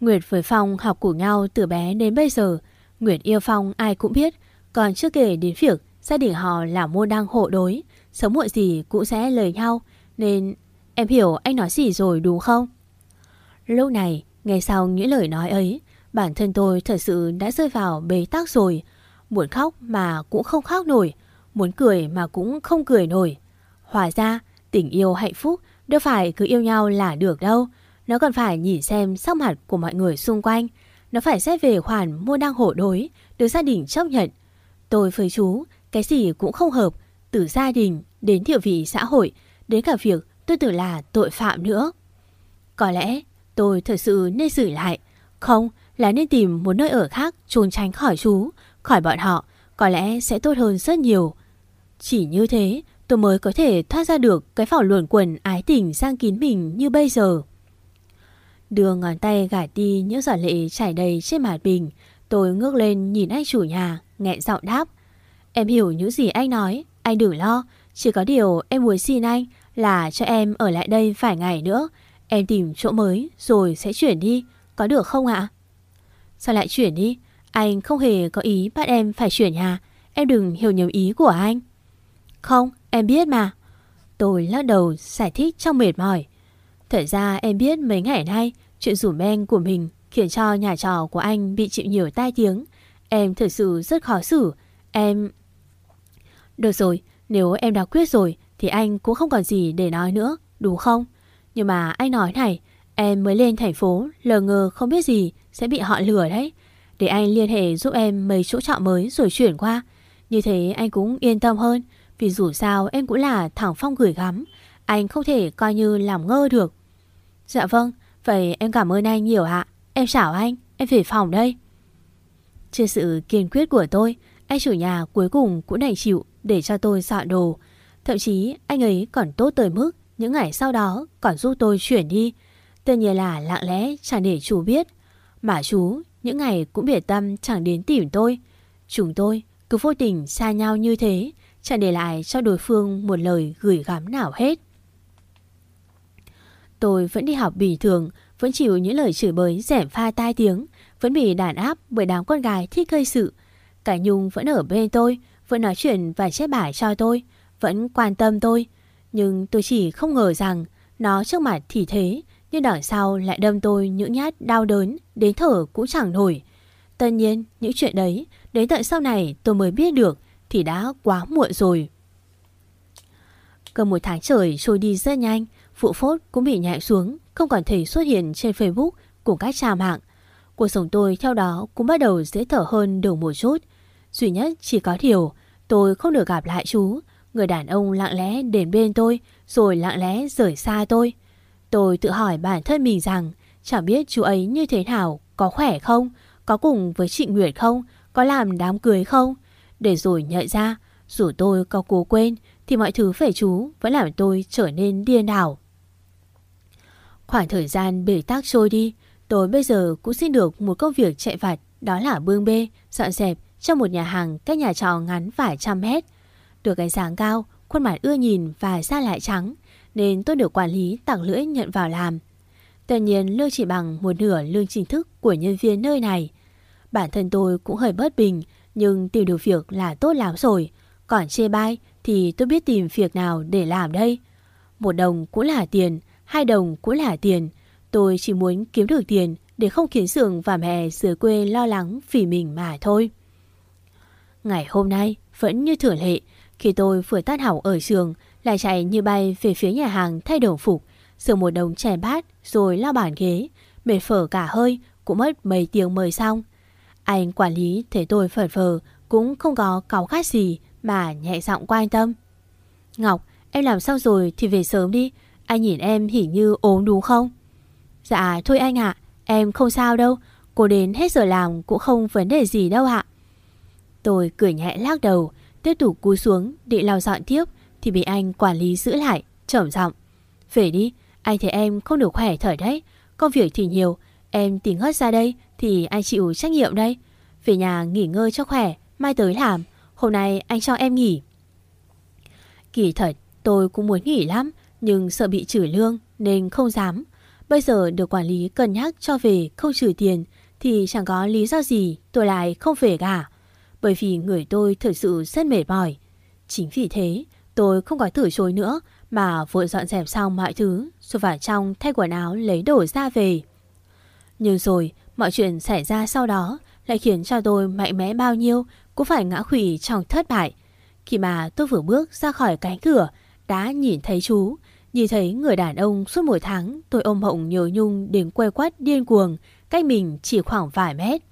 [SPEAKER 2] Nguyệt với Phong học cùng nhau từ bé đến bây giờ. Nguyệt yêu Phong ai cũng biết, còn chưa kể đến việc gia đình họ là môn đăng hộ đối, sống muộn gì cũng sẽ lời nhau, nên em hiểu anh nói gì rồi đúng không? Lúc này, nghe sau những lời nói ấy, bản thân tôi thật sự đã rơi vào bế tắc rồi. Muốn khóc mà cũng không khóc nổi. muốn cười mà cũng không cười nổi. hòa ra, tình yêu hạnh phúc đâu phải cứ yêu nhau là được đâu. Nó còn phải nhìn xem sắc mặt của mọi người xung quanh. Nó phải xét về khoản mua đăng hộ đối, được gia đình chấp nhận. Tôi với chú, cái gì cũng không hợp, từ gia đình đến địa vị xã hội, đến cả việc tôi tưởng là tội phạm nữa. Có lẽ tôi thật sự nên giữ lại. Không, là nên tìm một nơi ở khác trốn tránh khỏi chú, khỏi bọn họ, có lẽ sẽ tốt hơn rất nhiều. Chỉ như thế, tôi mới có thể thoát ra được cái vỏ luồn quần ái tình sang kín mình như bây giờ. Đưa ngón tay gạt đi những giọt lệ chảy đầy trên mặt bình, tôi ngước lên nhìn anh chủ nhà, nghẹn giọng đáp. Em hiểu những gì anh nói, anh đừng lo, chỉ có điều em muốn xin anh là cho em ở lại đây vài ngày nữa. Em tìm chỗ mới rồi sẽ chuyển đi, có được không ạ? Sao lại chuyển đi? Anh không hề có ý bắt em phải chuyển nhà. Em đừng hiểu nhầm ý của anh. Không, em biết mà. Tôi lắc đầu giải thích trong mệt mỏi. Thật ra em biết mấy ngày nay chuyện rủ men của mình khiến cho nhà trò của anh bị chịu nhiều tai tiếng. Em thật sự rất khó xử. Em... Được rồi, nếu em đã quyết rồi thì anh cũng không còn gì để nói nữa, đúng không? Nhưng mà anh nói này, em mới lên thành phố, lờ ngờ không biết gì sẽ bị họ lừa đấy. Để anh liên hệ giúp em mấy chỗ trọ mới rồi chuyển qua. Như thế anh cũng yên tâm hơn, vì dù sao em cũng là thẳng phong gửi gắm. Anh không thể coi như làm ngơ được. Dạ vâng, vậy em cảm ơn anh nhiều ạ. Em chào anh, em về phòng đây. Trên sự kiên quyết của tôi, anh chủ nhà cuối cùng cũng đành chịu để cho tôi dọn đồ. Thậm chí anh ấy còn tốt tới mức những ngày sau đó còn giúp tôi chuyển đi. Tất nhiên là lặng lẽ chẳng để chú biết. Mà chú những ngày cũng biệt tâm chẳng đến tìm tôi. Chúng tôi cứ vô tình xa nhau như thế, chẳng để lại cho đối phương một lời gửi gắm nào hết. Tôi vẫn đi học bình thường, vẫn chịu những lời chửi bới rẻm pha tai tiếng, vẫn bị đàn áp bởi đám con gái thích gây sự. Cả Nhung vẫn ở bên tôi, vẫn nói chuyện và chép bài cho tôi, vẫn quan tâm tôi. Nhưng tôi chỉ không ngờ rằng nó trước mặt thì thế, nhưng đằng sau lại đâm tôi những nhát đau đớn, đến thở cũng chẳng nổi. Tất nhiên, những chuyện đấy, đến tận sau này tôi mới biết được thì đã quá muộn rồi. Gần một tháng trời trôi đi rất nhanh, phụ phốt cũng bị nhẹ xuống, không còn thể xuất hiện trên Facebook của các trang mạng. Cuộc sống tôi theo đó cũng bắt đầu dễ thở hơn được một chút. Duy nhất chỉ có điều, tôi không được gặp lại chú. Người đàn ông lặng lẽ đến bên tôi, rồi lặng lẽ rời xa tôi. Tôi tự hỏi bản thân mình rằng, chẳng biết chú ấy như thế nào, có khỏe không, có cùng với chị Nguyệt không, có làm đám cưới không. Để rồi nhận ra, dù tôi có cố quên, thì mọi thứ về chú vẫn làm tôi trở nên điên đảo. Khoảng thời gian bể tắc trôi đi, tôi bây giờ cũng xin được một công việc chạy vặt, đó là bương bê, dọn dẹp trong một nhà hàng cách nhà trọ ngắn vài trăm mét. Được ánh sáng cao, khuôn mặt ưa nhìn và da lại trắng, nên tôi được quản lý tặng lưỡi nhận vào làm. Tất nhiên lương chỉ bằng một nửa lương chính thức của nhân viên nơi này. Bản thân tôi cũng hơi bất bình, nhưng tìm được việc là tốt lắm rồi. Còn chê bai thì tôi biết tìm việc nào để làm đây. Một đồng cũng là tiền, hai đồng cũng là tiền. Tôi chỉ muốn kiếm được tiền để không khiến sưởng và mẹ dưới quê lo lắng vì mình mà thôi. Ngày hôm nay vẫn như thường lệ, khi tôi vừa tắt học ở trường, lại chạy như bay về phía nhà hàng thay đồng phục, sửa một đồng chè bát rồi lao bàn ghế, mệt phở cả hơi, cũng mất mấy tiếng mới xong. Anh quản lý thấy tôi phở phở cũng không có cáu khát gì mà nhẹ giọng quan tâm. Ngọc, em làm xong rồi thì về sớm đi, anh nhìn em hình như ốm đúng không? Dạ thôi anh ạ, em không sao đâu, cô đến hết giờ làm cũng không vấn đề gì đâu ạ. Tôi cười nhẹ lắc đầu, tiếp tục cúi xuống định lau dọn tiếp thì bị anh quản lý giữ lại, trầm giọng. Về đi, anh thấy em không được khỏe thở đấy, công việc thì nhiều, em tính hết ra đây thì anh chịu trách nhiệm đây. Về nhà nghỉ ngơi cho khỏe, mai tới làm, hôm nay anh cho em nghỉ. Kỳ thật, tôi cũng muốn nghỉ lắm, nhưng sợ bị trừ lương nên không dám. Bây giờ được quản lý cân nhắc cho về không trừ tiền thì chẳng có lý do gì tôi lại không về cả bởi vì người tôi thật sự rất mệt mỏi. Chính vì thế, tôi không có từ chối nữa mà vội dọn dẹp xong mọi thứ rồi vào trong thay quần áo lấy đồ ra về. Nhưng rồi, mọi chuyện xảy ra sau đó lại khiến cho tôi mạnh mẽ bao nhiêu cũng phải ngã khủy trong thất bại. Khi mà tôi vừa bước ra khỏi cánh cửa, đã nhìn thấy chú. Nhìn thấy người đàn ông suốt mỗi tháng tôi ôm hộng nhớ nhung đến quay quát điên cuồng, cách mình chỉ khoảng vài mét.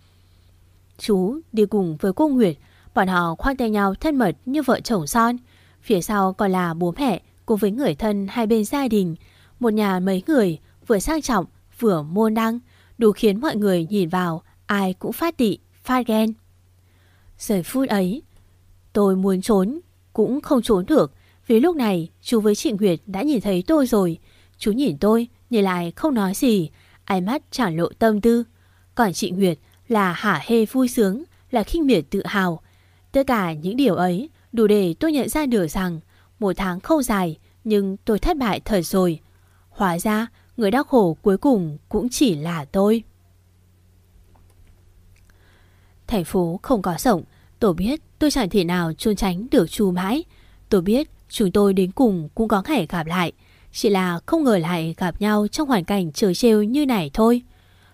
[SPEAKER 2] Chú đi cùng với cô Nguyệt, bọn họ khoang tay nhau thân mật như vợ chồng son. Phía sau còn là bố mẹ cùng với người thân hai bên gia đình. Một nhà mấy người vừa sang trọng vừa môn đăng, đủ khiến mọi người nhìn vào ai cũng phát tị, phát ghen. Giờ phút ấy, tôi muốn trốn, cũng không trốn được, vì lúc này chú với chị Nguyệt đã nhìn thấy tôi rồi. Chú nhìn tôi, nhìn lại không nói gì, ánh mắt chẳng lộ tâm tư. Còn chị Nguyệt là hả hê vui sướng, là khinh miệt tự hào. Tất cả những điều ấy đủ để tôi nhận ra được rằng một tháng không dài nhưng tôi thất bại thật rồi. Hóa ra người đau khổ cuối cùng cũng chỉ là tôi. Thành phố không có rộng, tôi biết tôi chẳng thể nào trốn tránh được chú mãi. Tôi biết chúng tôi đến cùng cũng có thể gặp lại. Chỉ là không ngờ lại gặp nhau trong hoàn cảnh trời trêu như này thôi.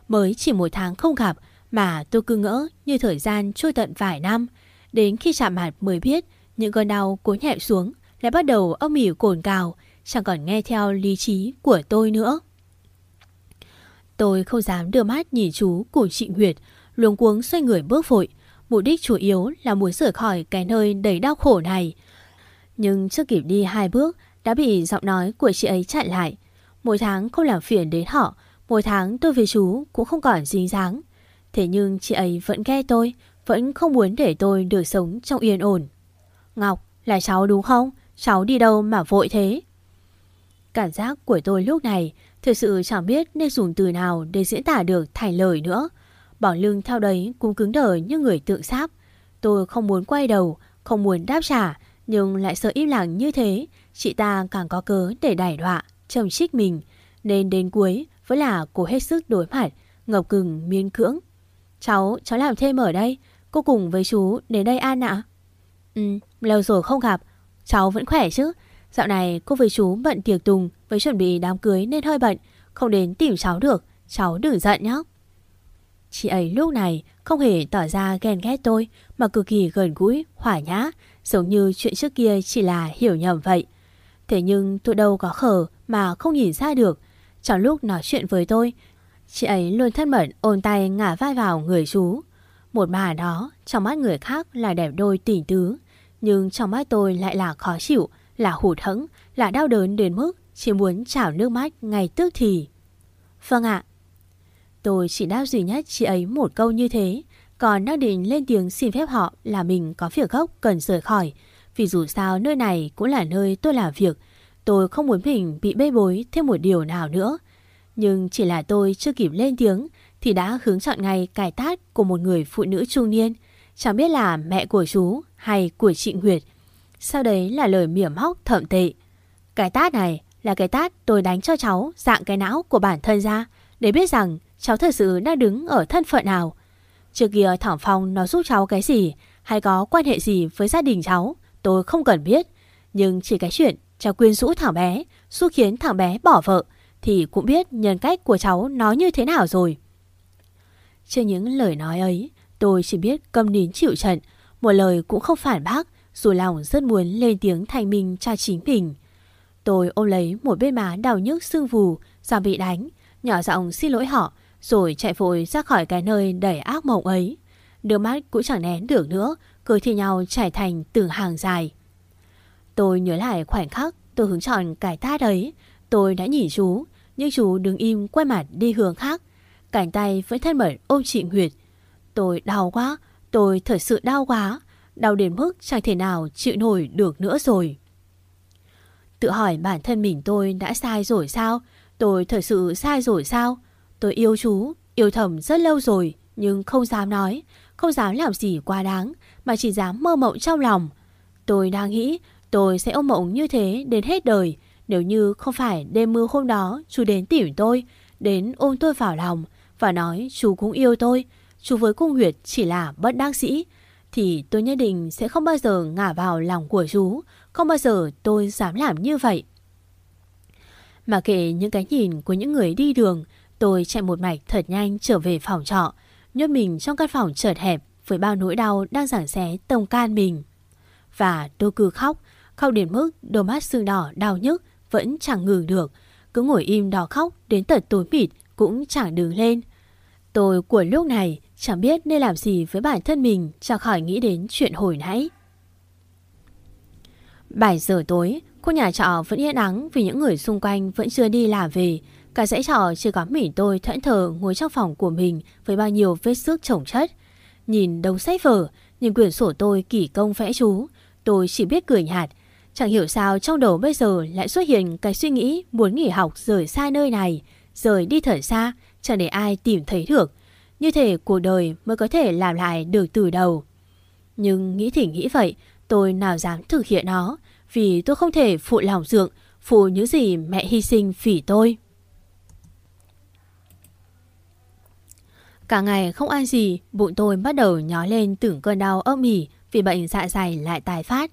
[SPEAKER 2] Mới chỉ một tháng không gặp mà tôi cứ ngỡ như thời gian trôi tận vài năm. Đến khi chạm mặt mới biết những cơn đau cố nhẹ xuống lại bắt đầu âm ỉ cồn cào, chẳng còn nghe theo lý trí của tôi nữa. Tôi không dám đưa mắt nhìn chú của chị Nguyệt, luống cuống xoay người bước vội. Mục đích chủ yếu là muốn rời khỏi cái nơi đầy đau khổ này. Nhưng chưa kịp đi hai bước đã bị giọng nói của chị ấy chặn lại. Mỗi tháng không làm phiền đến họ, mỗi tháng tôi với chú cũng không còn dính dáng. Thế nhưng chị ấy vẫn ghe tôi, vẫn không muốn để tôi được sống trong yên ổn. Ngọc, là cháu đúng không? Cháu đi đâu mà vội thế? Cảm giác của tôi lúc này thực sự chẳng biết nên dùng từ nào để diễn tả được thành lời nữa. Bỏ lưng theo đấy cũng cứng đờ như người tượng sáp. Tôi không muốn quay đầu, không muốn đáp trả, nhưng lại sợ im lặng như thế. Chị ta càng có cớ để đẩy đọa, chồng trích mình. Nên đến cuối vẫn là cố hết sức đối mặt, ngập cứng miên cưỡng. Cháu, cháu làm thêm ở đây. Cô cùng với chú đến đây an ạ. Ừ, lâu rồi không gặp. Cháu vẫn khỏe chứ. Dạo này cô với chú bận tiệc tùng với chuẩn bị đám cưới nên hơi bận. Không đến tìm cháu được. Cháu đừng giận nhé. Chị ấy lúc này không hề tỏ ra ghen ghét tôi mà cực kỳ gần gũi, hỏa nhã, giống như chuyện trước kia chỉ là hiểu nhầm vậy. Thế nhưng tôi đâu có khờ mà không nhìn ra được. Trong lúc nói chuyện với tôi, chị ấy luôn thân mật ôn tay ngả vai vào người chú. Một bà đó, trong mắt người khác là đẹp đôi tỉ tứ, nhưng trong mắt tôi lại là khó chịu, là hụt hẫng, là đau đớn đến mức chỉ muốn trào nước mắt ngay tức thì. Vâng ạ. Tôi chỉ đáp duy nhất chị ấy một câu như thế, còn đang định lên tiếng xin phép họ là mình có việc gốc cần rời khỏi. Vì dù sao nơi này cũng là nơi tôi làm việc, tôi không muốn mình bị bê bối thêm một điều nào nữa. Nhưng chỉ là tôi chưa kịp lên tiếng thì đã hướng chọn ngay cài tát của một người phụ nữ trung niên. Chẳng biết là mẹ của chú hay của chị Nguyệt. Sau đấy là lời mỉa móc thậm tệ. Cái tát này là cái tát tôi đánh cho cháu dạng cái não của bản thân ra để biết rằng cháu thật sự đang đứng ở thân phận nào. Trước kia Thảo Phong nó giúp cháu cái gì hay có quan hệ gì với gia đình cháu tôi không cần biết. Nhưng chỉ cái chuyện cháu quyên rũ thằng bé giúp khiến thằng bé bỏ vợ thì cũng biết nhân cách của cháu nói như thế nào rồi. Trên những lời nói ấy tôi chỉ biết câm nín chịu trận một lời cũng không phản bác dù lòng rất muốn lên tiếng thanh minh cho chính mình. Tôi ôm lấy một bên má đau nhức sưng vù do bị đánh, nhỏ giọng xin lỗi họ rồi chạy vội ra khỏi cái nơi đầy ác mộng ấy. Nước mắt cũng chẳng nén được nữa, cười thì nhau chảy thành từng hàng dài. Tôi nhớ lại khoảnh khắc tôi hướng chọn cái tát ấy. Tôi đã nhìn chú, nhưng chú đứng im quay mặt đi hướng khác. Cảnh tay vẫn thân mật ôm chị Nguyệt. Tôi đau quá, tôi thật sự đau quá. Đau đến mức chẳng thể nào chịu nổi được nữa rồi. Tự hỏi bản thân mình tôi đã sai rồi sao? Tôi thật sự sai rồi sao? Tôi yêu chú, yêu thầm rất lâu rồi, nhưng không dám nói, không dám làm gì quá đáng, mà chỉ dám mơ mộng trong lòng. Tôi đang nghĩ tôi sẽ ôm mộng như thế đến hết đời, nếu như không phải đêm mưa hôm đó chú đến tìm tôi, đến ôm tôi vào lòng và nói chú cũng yêu tôi, chú với cung huyệt chỉ là bất đắc sĩ, thì tôi nhất định sẽ không bao giờ ngả vào lòng của chú, không bao giờ tôi dám làm như vậy. Mà kệ những cái nhìn của những người đi đường, tôi chạy một mạch thật nhanh trở về phòng trọ, nhốt mình trong căn phòng chợt hẹp với bao nỗi đau đang giảng xé tông can mình. Và tôi cứ khóc, khóc đến mức đôi mắt sưng đỏ đau nhức vẫn chẳng ngừng được. Cứ ngồi im đó khóc đến tận tối mịt cũng chẳng đứng lên. Tôi của lúc này chẳng biết nên làm gì với bản thân mình cho khỏi nghĩ đến chuyện hồi nãy. 7 giờ tối, khu nhà trọ vẫn yên ắng vì những người xung quanh vẫn chưa đi làm về. Cả dãy trọ chỉ có mỉ tôi thẫn thờ ngồi trong phòng của mình với bao nhiêu vết xước chồng chất. Nhìn đống sách vở, nhìn quyển sổ tôi kỳ công vẽ chú, tôi chỉ biết cười nhạt. Chẳng hiểu sao trong đầu bây giờ lại xuất hiện cái suy nghĩ muốn nghỉ học rời xa nơi này, rời đi thật xa, chẳng để ai tìm thấy được. Như thể cuộc đời mới có thể làm lại được từ đầu. Nhưng nghĩ thì nghĩ vậy, tôi nào dám thực hiện nó, vì tôi không thể phụ lòng dượng, phụ những gì mẹ hy sinh vì tôi. Cả ngày không ăn gì, bụng tôi bắt đầu nhói lên tưởng cơn đau âm ỉ vì bệnh dạ dày lại tái phát.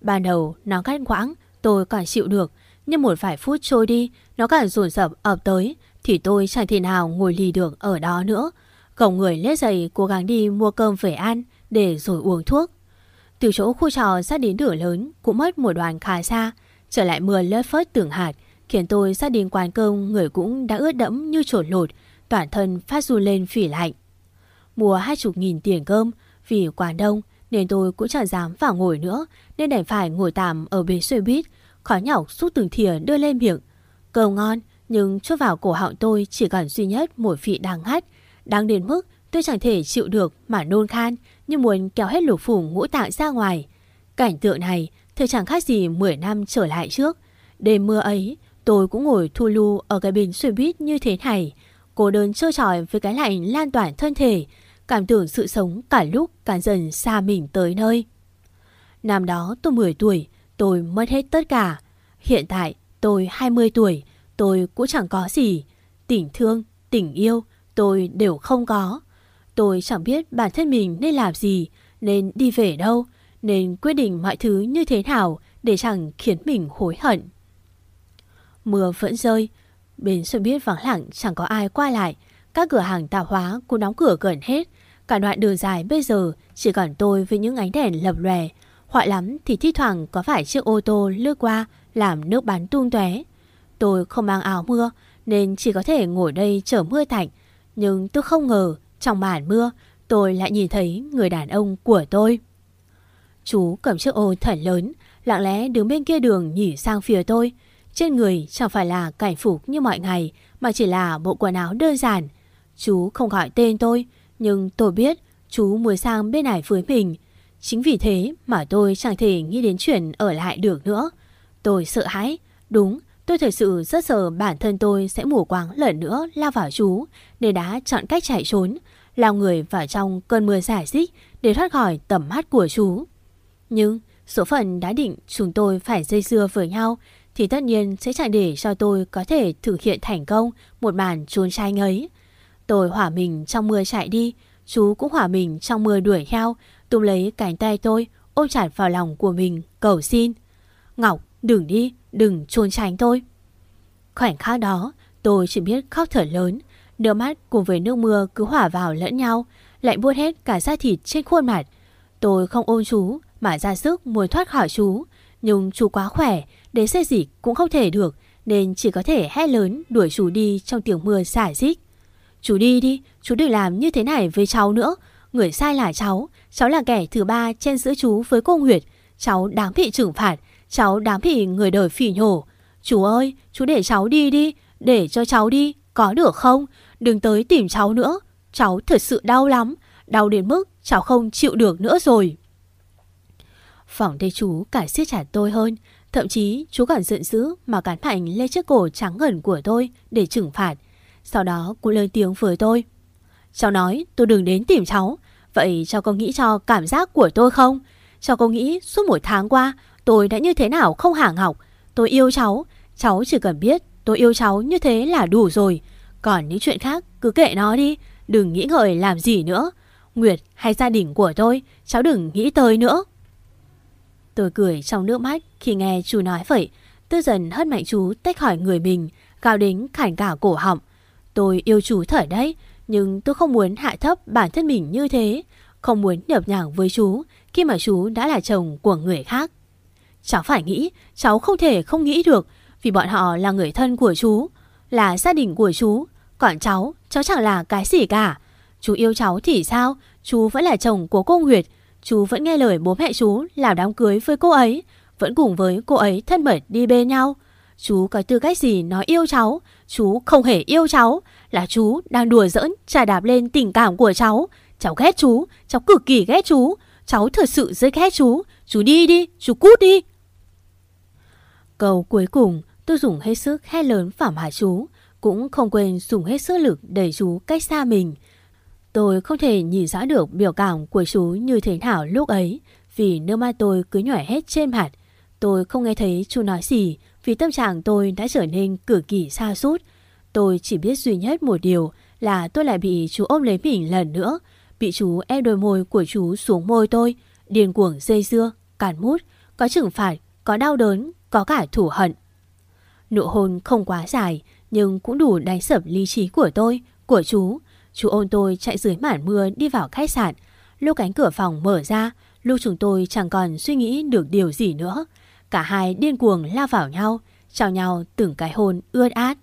[SPEAKER 2] Ban đầu nó cắt quãng, tôi còn chịu được, nhưng một vài phút trôi đi, nó càng rồn rập ập tới, thì tôi chẳng thể nào ngồi lì được ở đó nữa. Cổng người lết dậy cố gắng đi mua cơm về ăn để rồi uống thuốc. Từ chỗ khu trò ra đến đửa lớn cũng mất một đoàn khá xa, trở lại mưa lất phất tưởng hạt, khiến tôi ra đến quán cơm người cũng đã ướt đẫm như trồn lột, toàn thân phát run lên phỉ lạnh. Mua hai chục nghìn tiền cơm, vì quá đông nên tôi cũng chẳng dám vào ngồi nữa, nên đành phải ngồi tạm ở bến xe buýt, khó nhọc xúc từng thìa đưa lên miệng. Cơm ngon, nhưng cho vào cổ họng tôi chỉ còn duy nhất một vị đang hắt, đang đến mức tôi chẳng thể chịu được mà nôn khan, như muốn kéo hết lục phủ ngũ tạng ra ngoài. Cảnh tượng này thật chẳng khác gì 10 năm trở lại trước. Đêm mưa ấy, tôi cũng ngồi thu lưu ở cái bến xe buýt như thế này, cô đơn trơ trọi với cái lạnh lan tỏa thân thể, cảm tưởng sự sống cả lúc càng dần xa mình tới nơi. Năm đó tôi 10 tuổi, tôi mất hết tất cả. Hiện tại tôi 20 tuổi, tôi cũng chẳng có gì. Tình thương, tình yêu, tôi đều không có. Tôi chẳng biết bản thân mình nên làm gì, nên đi về đâu, nên quyết định mọi thứ như thế nào để chẳng khiến mình hối hận. Mưa vẫn rơi, bên xe buýt vắng lặng chẳng có ai qua lại, các cửa hàng tạp hóa cũng đóng cửa gần hết. Cả đoạn đường dài bây giờ chỉ còn tôi với những ánh đèn lập lòe. họa lắm thì thi thoảng có phải chiếc ô tô lướt qua làm nước bắn tung tóe. Tôi không mang áo mưa nên chỉ có thể ngồi đây chờ mưa tạnh. Nhưng tôi không ngờ trong màn mưa tôi lại nhìn thấy người đàn ông của tôi. Chú cầm chiếc ô thật lớn, lặng lẽ đứng bên kia đường nhỉ sang phía tôi. Trên người chẳng phải là cảnh phục như mọi ngày mà chỉ là bộ quần áo đơn giản. Chú không gọi tên tôi, nhưng tôi biết chú muốn sang bên này với mình. Chính vì thế mà tôi chẳng thể nghĩ đến chuyện ở lại được nữa. Tôi sợ hãi, đúng, tôi thật sự rất sợ bản thân tôi sẽ mù quáng lần nữa lao vào chú, nên đã chọn cách chạy trốn, lao người vào trong cơn mưa giải dích để thoát khỏi tầm mắt của chú. Nhưng số phận đã định chúng tôi phải dây dưa với nhau, thì tất nhiên sẽ chẳng để cho tôi có thể thực hiện thành công một màn trốn tranh ấy. Tôi hỏa mình trong mưa chạy đi, chú cũng hỏa mình trong mưa đuổi theo, túm lấy cánh tay tôi, ôm chặt vào lòng của mình, cầu xin. Ngọc, đừng đi, đừng trốn tránh tôi. Khoảnh khắc đó, tôi chỉ biết khóc thở lớn, nước mắt cùng với nước mưa cứ hỏa vào lẫn nhau, lại buốt hết cả da thịt trên khuôn mặt. Tôi không ôm chú, mà ra sức muốn thoát khỏi chú, nhưng chú quá khỏe, đến xe gì cũng không thể được, nên chỉ có thể hét lớn đuổi chú đi trong tiếng mưa xả xích. Chú đi đi, chú đừng làm như thế này với cháu nữa. Người sai là cháu, cháu là kẻ thứ ba trên giữa chú với cô Nguyệt. Cháu đáng bị trừng phạt, cháu đáng bị người đời phỉ nhổ. Chú ơi, chú để cháu đi đi, để cho cháu đi, có được không? Đừng tới tìm cháu nữa, cháu thật sự đau lắm, đau đến mức cháu không chịu được nữa rồi. Phòng thấy chú cả siết chặt tôi hơn, thậm chí, chú còn giận dữ mà cắn mạnh lên chiếc cổ trắng ngần của tôi để trừng phạt. Sau đó, cô lên tiếng với tôi. Cháu nói, tôi đừng đến tìm cháu. Vậy cháu có nghĩ cho cảm giác của tôi không? Cháu có nghĩ suốt một tháng qua, Tôi đã như thế nào không hàng học? Tôi yêu cháu. Cháu chỉ cần biết tôi yêu cháu như thế là đủ rồi. Còn những chuyện khác, cứ kệ nó đi. Đừng nghĩ ngợi làm gì nữa. Nguyệt hay gia đình của tôi, Cháu đừng nghĩ tới nữa. Tôi cười trong nước mắt khi nghe chú nói vậy Tư dần hất mạnh chú tách khỏi người mình Gào đến khảnh cả cổ họng Tôi yêu chú thở đấy, nhưng tôi không muốn hạ thấp bản thân mình như thế. Không muốn nhập nhàng với chú, khi mà chú đã là chồng của người khác. Cháu phải nghĩ, cháu không thể không nghĩ được vì bọn họ là người thân của chú, là gia đình của chú. Còn cháu, cháu chẳng là cái gì cả. Chú yêu cháu thì sao? Chú vẫn là chồng của cô Nguyệt. Chú vẫn nghe lời bố mẹ chú làm đám cưới với cô ấy. Vẫn cùng với cô ấy thân mật đi bên nhau. Chú có tư cách gì nói yêu cháu? Chú không hề yêu cháu. Là chú đang đùa giỡn, trà đạp lên tình cảm của cháu. Cháu ghét chú, cháu cực kỳ ghét chú. Cháu thật sự rất ghét chú. Chú đi đi, chú cút đi. Câu cuối cùng tôi dùng hết sức hét lớn phản hạ chú. Cũng không quên dùng hết sức lực đẩy chú cách xa mình. Tôi không thể nhìn rõ được biểu cảm của chú như thế nào lúc ấy vì nước mắt tôi cứ nhỏ hết trên mặt. Tôi không nghe thấy chú nói gì vì tâm trạng tôi đã trở nên cực kỳ xa sút Tôi chỉ biết duy nhất một điều là tôi lại bị chú ôm lấy mình lần nữa. Bị chú ép đôi môi của chú xuống môi tôi, điên cuồng dây dưa, cản mút, có trừng phạt, có đau đớn, có cả thủ hận. Nụ hôn không quá dài nhưng cũng đủ đánh sập lý trí của tôi, của chú. Chú ôn tôi chạy dưới màn mưa đi vào khách sạn. Lúc cánh cửa phòng mở ra, lúc chúng tôi chẳng còn suy nghĩ được điều gì nữa. Cả hai điên cuồng lao vào nhau, chào nhau từng cái hôn ướt át.